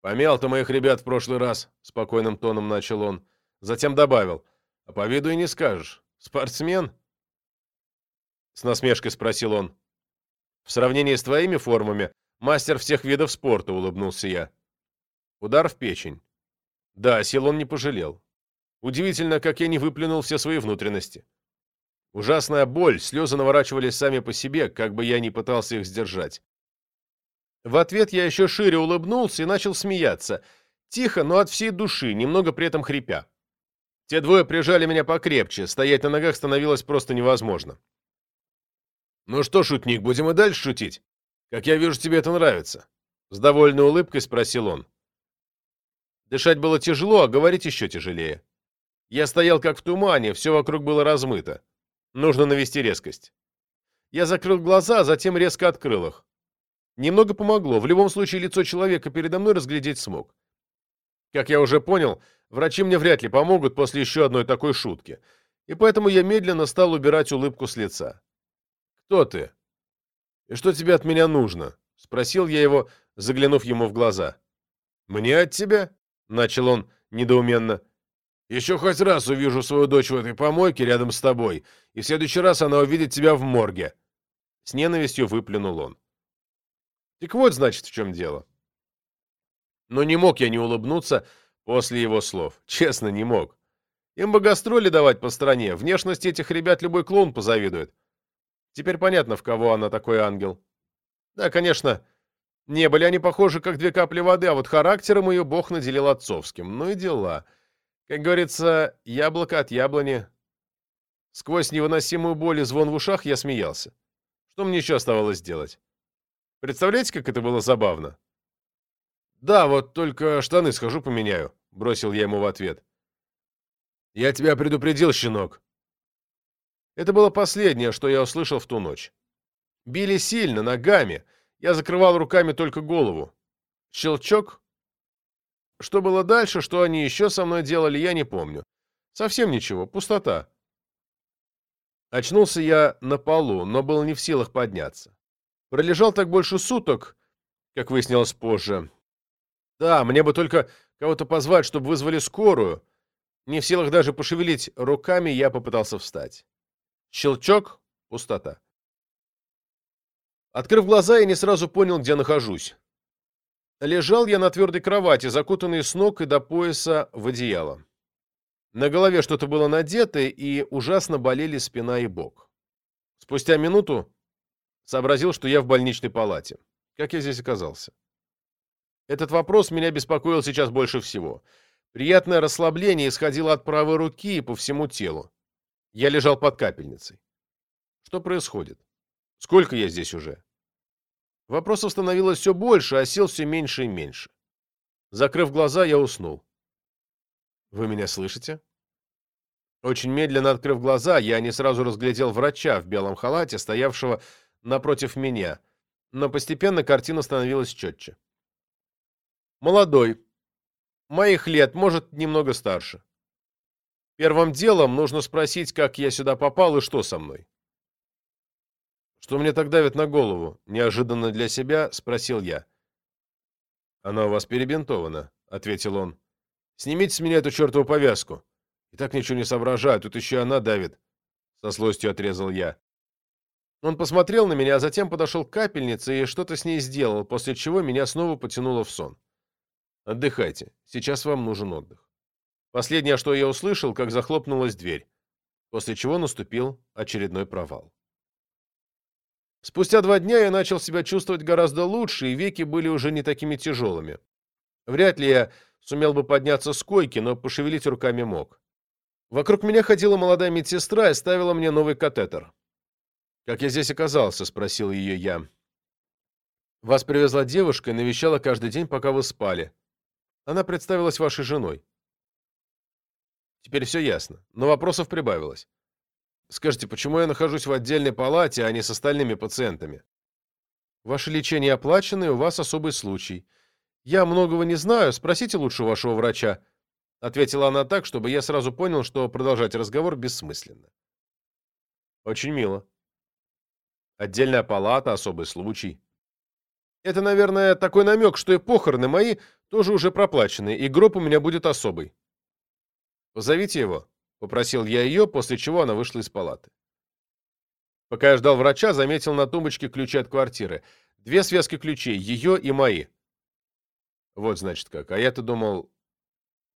«Помял ты моих ребят в прошлый раз», — спокойным тоном начал он. Затем добавил. «А по виду и не скажешь. Спортсмен?» С насмешкой спросил он. «В сравнении с твоими формами, мастер всех видов спорта», — улыбнулся я. Удар в печень. Да, сил он не пожалел. Удивительно, как я не выплюнул все свои внутренности. Ужасная боль, слезы наворачивались сами по себе, как бы я ни пытался их сдержать. В ответ я еще шире улыбнулся и начал смеяться. Тихо, но от всей души, немного при этом хрипя. Те двое прижали меня покрепче, стоять на ногах становилось просто невозможно. «Ну что, шутник, будем и дальше шутить? Как я вижу, тебе это нравится?» С довольной улыбкой спросил он. Дышать было тяжело, а говорить еще тяжелее. Я стоял как в тумане, все вокруг было размыто. Нужно навести резкость. Я закрыл глаза, а затем резко открыл их. Немного помогло, в любом случае лицо человека передо мной разглядеть смог. Как я уже понял, врачи мне вряд ли помогут после еще одной такой шутки, и поэтому я медленно стал убирать улыбку с лица. «Кто ты? И что тебе от меня нужно?» — спросил я его, заглянув ему в глаза. «Мне от тебя?» — начал он недоуменно. «Еще хоть раз увижу свою дочь в этой помойке рядом с тобой, и в следующий раз она увидит тебя в морге». С ненавистью выплюнул он. Так вот, значит, в чем дело. Но не мог я не улыбнуться после его слов. Честно, не мог. Им бы гастроли давать по стране. Внешности этих ребят любой клоун позавидует. Теперь понятно, в кого она такой ангел. Да, конечно, не были они похожи, как две капли воды, а вот характером ее бог наделил отцовским. Ну и дела. Как говорится, яблоко от яблони. Сквозь невыносимую боль и звон в ушах я смеялся. Что мне еще оставалось делать? Представляете, как это было забавно? «Да, вот только штаны схожу поменяю», — бросил я ему в ответ. «Я тебя предупредил, щенок». Это было последнее, что я услышал в ту ночь. Били сильно, ногами. Я закрывал руками только голову. Щелчок. Что было дальше, что они еще со мной делали, я не помню. Совсем ничего, пустота. Очнулся я на полу, но был не в силах подняться. Пролежал так больше суток, как выяснилось позже. Да, мне бы только кого-то позвать, чтобы вызвали скорую. Не в силах даже пошевелить руками, я попытался встать. Щелчок — пустота. Открыв глаза, я не сразу понял, где нахожусь. Лежал я на твердой кровати, закутанный с ног и до пояса в одеяло. На голове что-то было надето, и ужасно болели спина и бок. Спустя минуту Сообразил, что я в больничной палате. Как я здесь оказался? Этот вопрос меня беспокоил сейчас больше всего. Приятное расслабление исходило от правой руки и по всему телу. Я лежал под капельницей. Что происходит? Сколько я здесь уже? Вопросов становилось все больше, а сил все меньше и меньше. Закрыв глаза, я уснул. Вы меня слышите? Очень медленно открыв глаза, я не сразу разглядел врача в белом халате, стоявшего напротив меня, но постепенно картина становилась четче. Молодой. Моих лет, может, немного старше. Первым делом нужно спросить, как я сюда попал и что со мной. «Что мне так давит на голову?» — неожиданно для себя спросил я. «Она у вас перебинтована», — ответил он. «Снимите с меня эту чертову повязку. И так ничего не соображаю, тут еще она давит». Со злостью отрезал я. Он посмотрел на меня, а затем подошел к капельнице и что-то с ней сделал, после чего меня снова потянуло в сон. «Отдыхайте. Сейчас вам нужен отдых». Последнее, что я услышал, как захлопнулась дверь, после чего наступил очередной провал. Спустя два дня я начал себя чувствовать гораздо лучше, и веки были уже не такими тяжелыми. Вряд ли я сумел бы подняться с койки, но пошевелить руками мог. Вокруг меня ходила молодая медсестра и ставила мне новый катетер. «Как я здесь оказался?» — спросил ее я. «Вас привезла девушка и навещала каждый день, пока вы спали. Она представилась вашей женой». Теперь все ясно, но вопросов прибавилось. Скажите, почему я нахожусь в отдельной палате, а не с остальными пациентами? Ваше лечение оплачено, и у вас особый случай. Я многого не знаю, спросите лучше вашего врача. Ответила она так, чтобы я сразу понял, что продолжать разговор бессмысленно. Очень мило. Отдельная палата, особый случай. Это, наверное, такой намек, что и похороны мои тоже уже проплачены, и гроб у меня будет особый. Позовите его. — попросил я ее, после чего она вышла из палаты. Пока я ждал врача, заметил на тумбочке ключи от квартиры. Две связки ключей, ее и мои. Вот, значит, как. А я-то думал...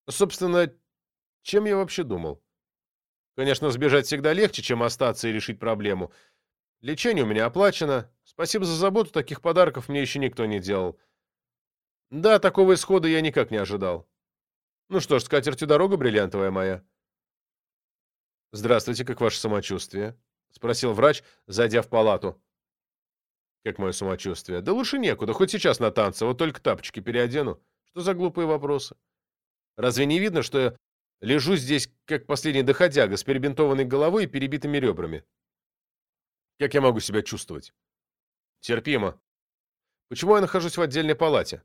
Собственно, чем я вообще думал? Конечно, сбежать всегда легче, чем остаться и решить проблему. Лечение у меня оплачено. Спасибо за заботу, таких подарков мне еще никто не делал. Да, такого исхода я никак не ожидал. Ну что ж, с катертью дорога бриллиантовая моя. «Здравствуйте, как ваше самочувствие?» — спросил врач, зайдя в палату. «Как мое самочувствие? Да лучше некуда, хоть сейчас на танцы, вот только тапочки переодену. Что за глупые вопросы? Разве не видно, что я лежу здесь, как последний доходяга, с перебинтованной головой и перебитыми ребрами? Как я могу себя чувствовать? Терпимо. Почему я нахожусь в отдельной палате?»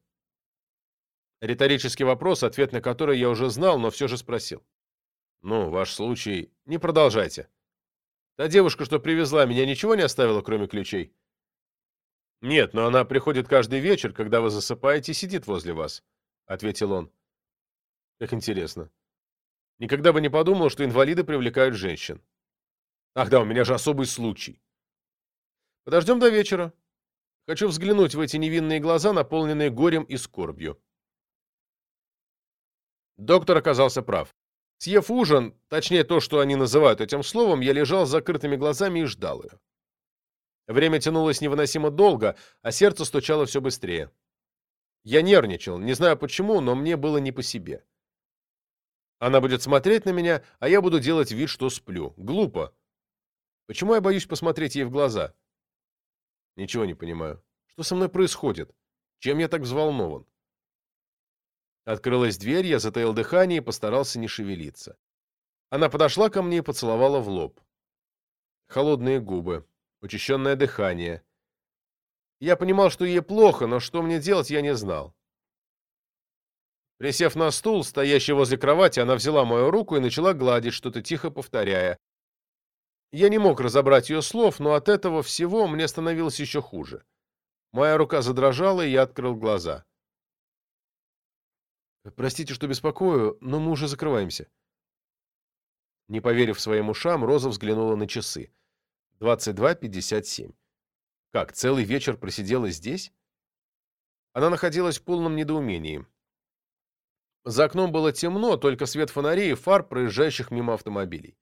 Риторический вопрос, ответ на который я уже знал, но все же спросил. «Ну, ваш случай... Не продолжайте. Та девушка, что привезла, меня ничего не оставила, кроме ключей?» «Нет, но она приходит каждый вечер, когда вы засыпаете, и сидит возле вас», — ответил он. «Как интересно. Никогда бы не подумал, что инвалиды привлекают женщин. Ах да, у меня же особый случай. Подождем до вечера. Хочу взглянуть в эти невинные глаза, наполненные горем и скорбью». Доктор оказался прав. Съев ужин, точнее то, что они называют этим словом, я лежал с закрытыми глазами и ждал ее. Время тянулось невыносимо долго, а сердце стучало все быстрее. Я нервничал, не знаю почему, но мне было не по себе. Она будет смотреть на меня, а я буду делать вид, что сплю. Глупо. Почему я боюсь посмотреть ей в глаза? Ничего не понимаю. Что со мной происходит? Чем я так взволнован? Открылась дверь, я затаил дыхание и постарался не шевелиться. Она подошла ко мне и поцеловала в лоб. Холодные губы, учащенное дыхание. Я понимал, что ей плохо, но что мне делать, я не знал. Присев на стул, стоящий возле кровати, она взяла мою руку и начала гладить, что-то тихо повторяя. Я не мог разобрать ее слов, но от этого всего мне становилось еще хуже. Моя рука задрожала, и я открыл глаза. «Простите, что беспокою, но мы уже закрываемся». Не поверив своим ушам, Роза взглянула на часы. 22.57. Как, целый вечер просидела здесь? Она находилась в полном недоумении. За окном было темно, только свет фонарей и фар, проезжающих мимо автомобилей.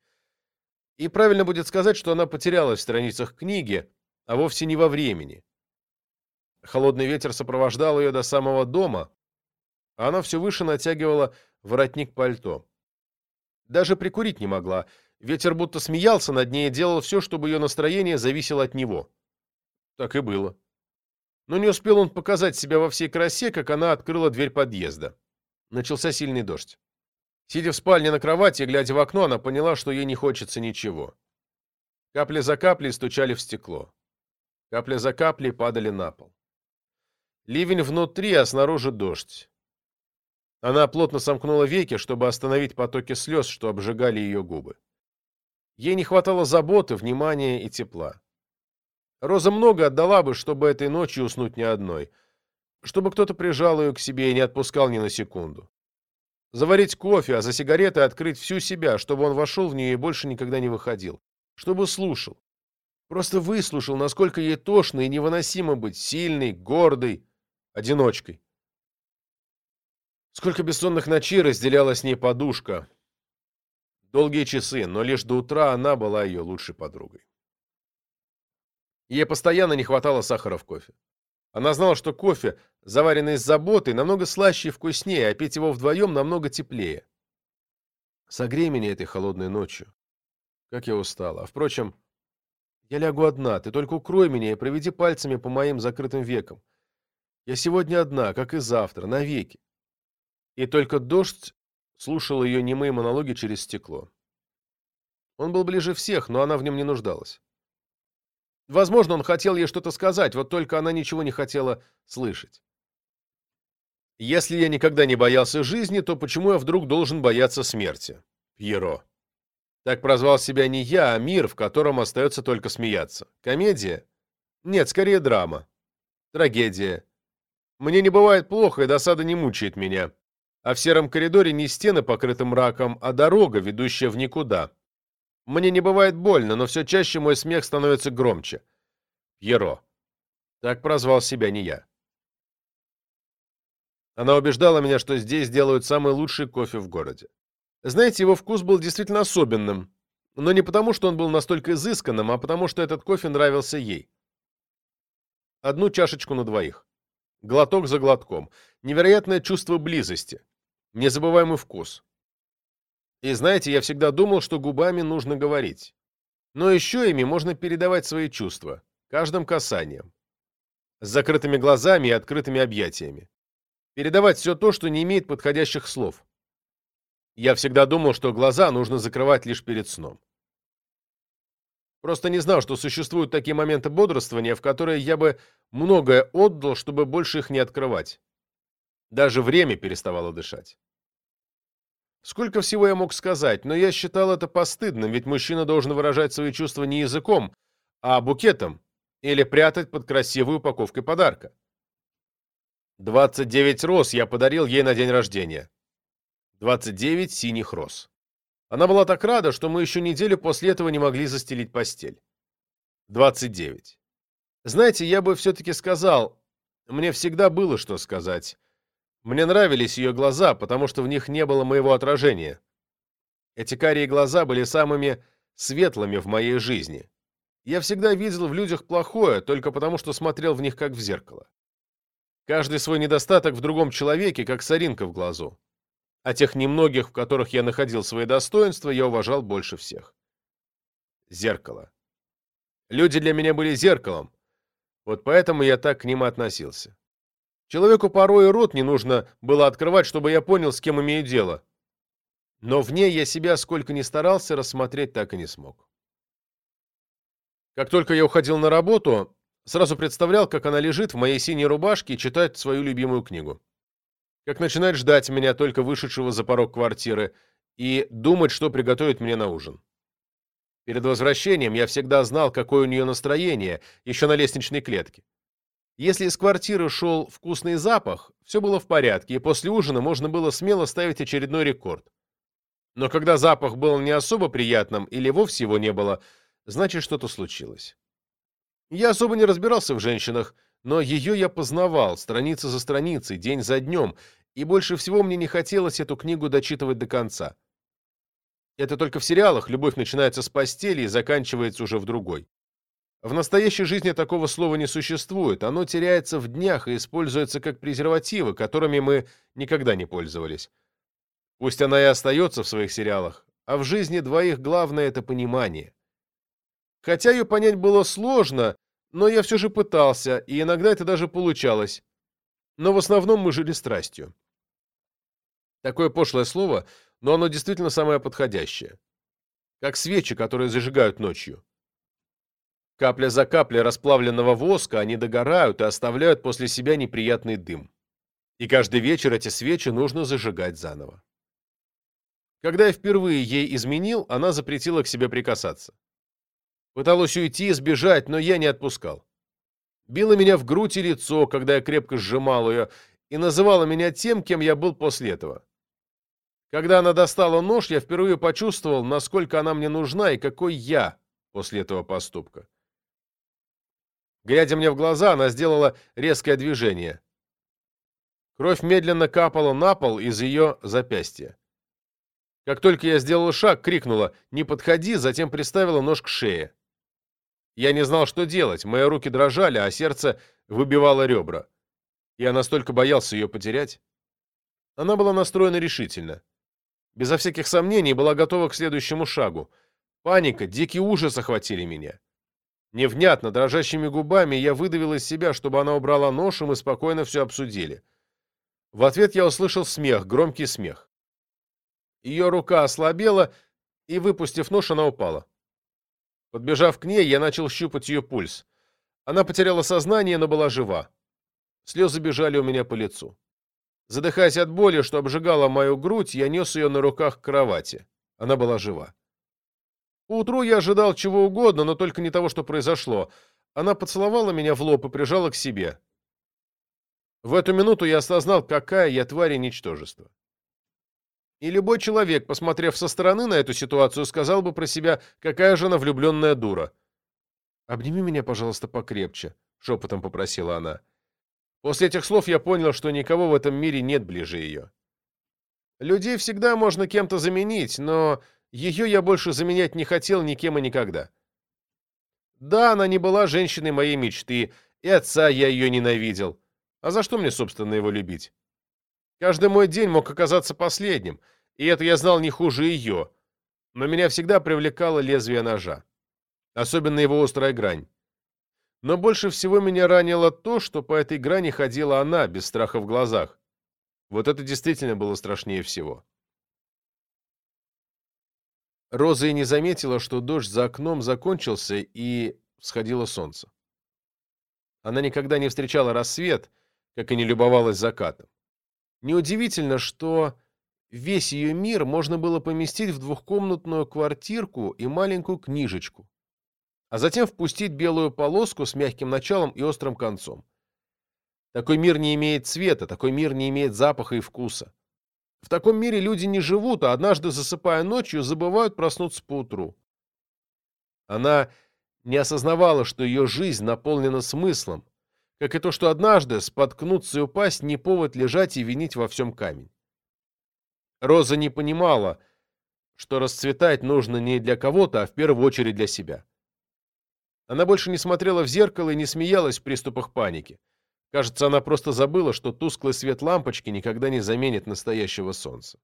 И правильно будет сказать, что она потерялась в страницах книги, а вовсе не во времени. Холодный ветер сопровождал ее до самого дома, она все выше натягивала воротник пальто. Даже прикурить не могла. Ветер будто смеялся над ней и делал все, чтобы ее настроение зависело от него. Так и было. Но не успел он показать себя во всей красе, как она открыла дверь подъезда. Начался сильный дождь. Сидя в спальне на кровати и глядя в окно, она поняла, что ей не хочется ничего. Капли за каплей стучали в стекло. Капля за каплей падали на пол. Ливень внутри, а снаружи дождь. Она плотно сомкнула веки, чтобы остановить потоки слез, что обжигали ее губы. Ей не хватало заботы, внимания и тепла. Роза много отдала бы, чтобы этой ночью уснуть не одной. Чтобы кто-то прижал ее к себе и не отпускал ни на секунду. Заварить кофе, а за сигаретой открыть всю себя, чтобы он вошел в нее и больше никогда не выходил. Чтобы слушал. Просто выслушал, насколько ей тошно и невыносимо быть сильной, гордой, одиночкой. Сколько бессонных ночей разделяла с ней подушка. Долгие часы, но лишь до утра она была ее лучшей подругой. Ей постоянно не хватало сахара в кофе. Она знала, что кофе, заваренный с заботой, намного слаще и вкуснее, а пить его вдвоем намного теплее. Согрей меня этой холодной ночью. Как я устала. А впрочем, я лягу одна, ты только укрой меня и проведи пальцами по моим закрытым векам. Я сегодня одна, как и завтра, навеки. И только дождь слушал ее немые монологи через стекло. Он был ближе всех, но она в нем не нуждалась. Возможно, он хотел ей что-то сказать, вот только она ничего не хотела слышать. Если я никогда не боялся жизни, то почему я вдруг должен бояться смерти? Пьеро. Так прозвал себя не я, а мир, в котором остается только смеяться. Комедия? Нет, скорее драма. Трагедия. Мне не бывает плохо, и досада не мучает меня. А в сером коридоре не стены, покрыты мраком, а дорога, ведущая в никуда. Мне не бывает больно, но все чаще мой смех становится громче. Пьеро. Так прозвал себя не я. Она убеждала меня, что здесь делают самый лучший кофе в городе. Знаете, его вкус был действительно особенным, но не потому, что он был настолько изысканным, а потому, что этот кофе нравился ей. Одну чашечку на двоих. Глоток за глотком. Невероятное чувство близости. Незабываемый вкус. И знаете, я всегда думал, что губами нужно говорить. Но еще ими можно передавать свои чувства, каждым касанием. С закрытыми глазами и открытыми объятиями. Передавать все то, что не имеет подходящих слов. Я всегда думал, что глаза нужно закрывать лишь перед сном. Просто не знал, что существуют такие моменты бодрствования, в которые я бы многое отдал, чтобы больше их не открывать. Даже время переставало дышать. Сколько всего я мог сказать, но я считал это постыдным, ведь мужчина должен выражать свои чувства не языком, а букетом или прятать под красивой упаковкой подарка. 29 роз я подарил ей на день рождения. 29 синих роз. Она была так рада, что мы еще неделю после этого не могли застелить постель. 29. Знаете, я бы все-таки сказал, мне всегда было что сказать. Мне нравились ее глаза, потому что в них не было моего отражения. Эти карие глаза были самыми светлыми в моей жизни. Я всегда видел в людях плохое, только потому что смотрел в них как в зеркало. Каждый свой недостаток в другом человеке, как соринка в глазу а тех немногих, в которых я находил свои достоинства, я уважал больше всех. Зеркало. Люди для меня были зеркалом, вот поэтому я так к ним относился. Человеку порой и рот не нужно было открывать, чтобы я понял, с кем имею дело. Но в ней я себя, сколько ни старался, рассмотреть так и не смог. Как только я уходил на работу, сразу представлял, как она лежит в моей синей рубашке и читает свою любимую книгу как начинает ждать меня, только вышедшего за порог квартиры, и думать, что приготовит мне на ужин. Перед возвращением я всегда знал, какое у нее настроение, еще на лестничной клетке. Если из квартиры шел вкусный запах, все было в порядке, и после ужина можно было смело ставить очередной рекорд. Но когда запах был не особо приятным или вовсе его не было, значит, что-то случилось. Я особо не разбирался в женщинах, но ее я познавал, страница за страницей, день за днем, и больше всего мне не хотелось эту книгу дочитывать до конца. Это только в сериалах любовь начинается с постели и заканчивается уже в другой. В настоящей жизни такого слова не существует, оно теряется в днях и используется как презервативы, которыми мы никогда не пользовались. Пусть она и остается в своих сериалах, а в жизни двоих главное — это понимание. Хотя ее понять было сложно, но я все же пытался, и иногда это даже получалось. Но в основном мы жили страстью. Такое пошлое слово, но оно действительно самое подходящее. Как свечи, которые зажигают ночью. Капля за каплей расплавленного воска они догорают и оставляют после себя неприятный дым. И каждый вечер эти свечи нужно зажигать заново. Когда я впервые ей изменил, она запретила к себе прикасаться. Пыталась уйти и сбежать, но я не отпускал. Била меня в грудь и лицо, когда я крепко сжимал ее, и называла меня тем, кем я был после этого. Когда она достала нож, я впервые почувствовал, насколько она мне нужна и какой я после этого поступка. Глядя мне в глаза, она сделала резкое движение. Кровь медленно капала на пол из ее запястья. Как только я сделал шаг, крикнула «Не подходи!», затем приставила нож к шее. Я не знал, что делать, мои руки дрожали, а сердце выбивало ребра. Я настолько боялся ее потерять. Она была настроена решительно. Безо всяких сомнений была готова к следующему шагу. Паника, дикий ужас охватили меня. Невнятно, дрожащими губами я выдавил из себя, чтобы она убрала нож, и мы спокойно все обсудили. В ответ я услышал смех, громкий смех. Ее рука ослабела, и, выпустив нож, она упала. Подбежав к ней, я начал щупать ее пульс. Она потеряла сознание, но была жива. Слезы бежали у меня по лицу. Задыхаясь от боли, что обжигала мою грудь, я нес ее на руках к кровати. Она была жива. Поутру я ожидал чего угодно, но только не того, что произошло. Она поцеловала меня в лоб и прижала к себе. В эту минуту я осознал, какая я тварь и ничтожество. И любой человек, посмотрев со стороны на эту ситуацию, сказал бы про себя, какая же она влюбленная дура. «Обними меня, пожалуйста, покрепче», — шепотом попросила она. После этих слов я понял, что никого в этом мире нет ближе ее. Людей всегда можно кем-то заменить, но ее я больше заменять не хотел никем и никогда. Да, она не была женщиной моей мечты, и отца я ее ненавидел. А за что мне, собственно, его любить? Каждый мой день мог оказаться последним, и это я знал не хуже ее. Но меня всегда привлекало лезвие ножа. Особенно его острая грань. Но больше всего меня ранило то, что по этой грани ходила она, без страха в глазах. Вот это действительно было страшнее всего. Роза и не заметила, что дождь за окном закончился и сходило солнце. Она никогда не встречала рассвет, как и не любовалась закатом. Неудивительно, что весь ее мир можно было поместить в двухкомнатную квартирку и маленькую книжечку а затем впустить белую полоску с мягким началом и острым концом. Такой мир не имеет цвета, такой мир не имеет запаха и вкуса. В таком мире люди не живут, а однажды, засыпая ночью, забывают проснуться поутру. Она не осознавала, что ее жизнь наполнена смыслом, как и то, что однажды споткнуться и упасть не повод лежать и винить во всем камень. Роза не понимала, что расцветать нужно не для кого-то, а в первую очередь для себя. Она больше не смотрела в зеркало и не смеялась в приступах паники. Кажется, она просто забыла, что тусклый свет лампочки никогда не заменит настоящего солнца.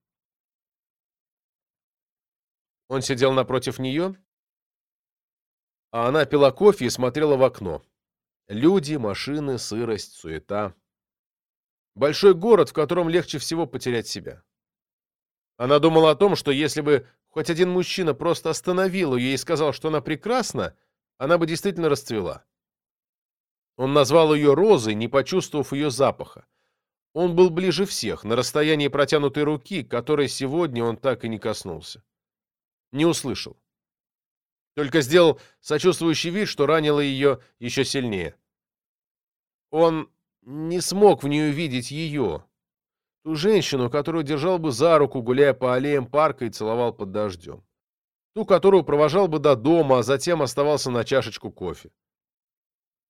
Он сидел напротив нее, а она пила кофе и смотрела в окно. Люди, машины, сырость, суета. Большой город, в котором легче всего потерять себя. Она думала о том, что если бы хоть один мужчина просто остановил ее и сказал, что она прекрасна, она бы действительно расцвела. Он назвал ее розой, не почувствовав ее запаха. Он был ближе всех, на расстоянии протянутой руки, которой сегодня он так и не коснулся. Не услышал. Только сделал сочувствующий вид, что ранило ее еще сильнее. Он не смог в ней увидеть ее, ту женщину, которую держал бы за руку, гуляя по аллеям парка и целовал под дождем ту, которую провожал бы до дома, а затем оставался на чашечку кофе.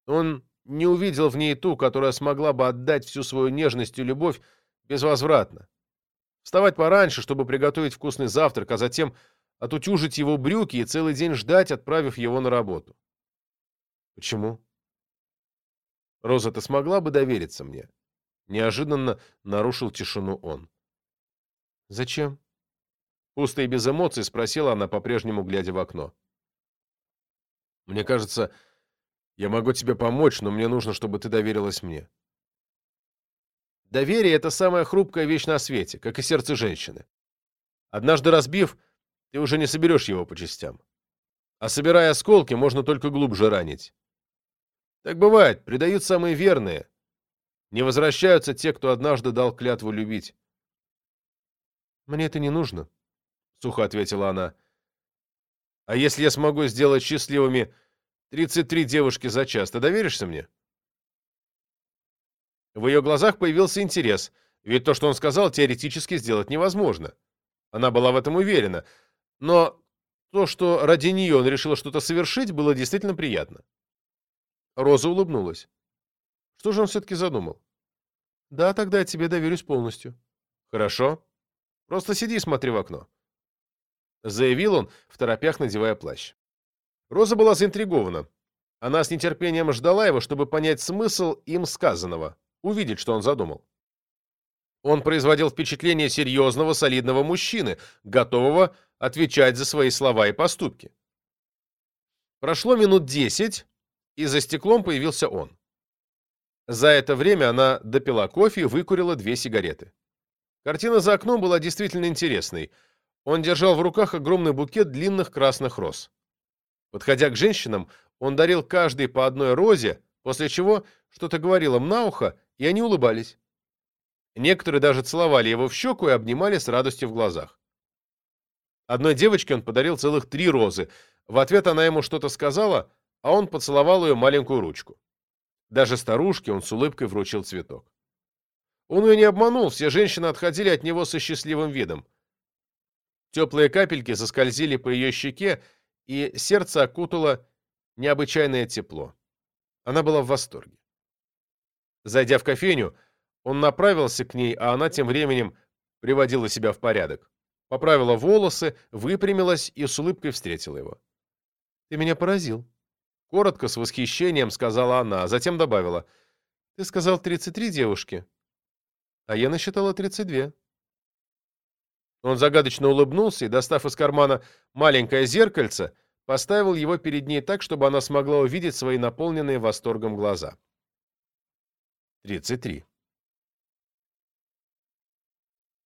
Он не увидел в ней ту, которая смогла бы отдать всю свою нежность и любовь безвозвратно. Вставать пораньше, чтобы приготовить вкусный завтрак, а затем отутюжить его брюки и целый день ждать, отправив его на работу. Почему? Роза, ты смогла бы довериться мне? Неожиданно нарушил тишину он. Зачем? Пусто и без эмоций спросила она, по-прежнему глядя в окно. «Мне кажется, я могу тебе помочь, но мне нужно, чтобы ты доверилась мне». Доверие — это самая хрупкая вещь на свете, как и сердце женщины. Однажды разбив, ты уже не соберешь его по частям. А собирая осколки, можно только глубже ранить. Так бывает, предают самые верные. Не возвращаются те, кто однажды дал клятву любить. Мне это не нужно, — сухо ответила она. «А если я смогу сделать счастливыми 33 девушки за час, ты доверишься мне?» В ее глазах появился интерес, ведь то, что он сказал, теоретически сделать невозможно. Она была в этом уверена. Но то, что ради нее он решил что-то совершить, было действительно приятно. Роза улыбнулась. Что же он все-таки задумал? Да, тогда я тебе доверюсь полностью. Хорошо. Просто сиди и смотри в окно. Заявил он, в торопях надевая плащ. Роза была заинтригована. Она с нетерпением ждала его, чтобы понять смысл им сказанного, увидеть, что он задумал. Он производил впечатление серьезного, солидного мужчины, готового отвечать за свои слова и поступки. Прошло минут десять, и за стеклом появился он. За это время она допила кофе и выкурила две сигареты. Картина за окном была действительно интересной. Он держал в руках огромный букет длинных красных роз. Подходя к женщинам, он дарил каждой по одной розе, после чего что-то говорил им на ухо, и они улыбались. Некоторые даже целовали его в щеку и обнимали с радостью в глазах. Одной девочке он подарил целых три розы. В ответ она ему что-то сказала, а он поцеловал ее маленькую ручку. Даже старушке он с улыбкой вручил цветок. Он ее не обманул, все женщины отходили от него со счастливым видом. Теплые капельки заскользили по ее щеке, и сердце окутало необычайное тепло. Она была в восторге. Зайдя в кофейню, он направился к ней, а она тем временем приводила себя в порядок. Поправила волосы, выпрямилась и с улыбкой встретила его. «Ты меня поразил», — коротко, с восхищением сказала она, а затем добавила. «Ты сказал 33 девушки, а я насчитала 32». Он загадочно улыбнулся и, достав из кармана маленькое зеркальце, поставил его перед ней так, чтобы она смогла увидеть свои наполненные восторгом глаза. 33.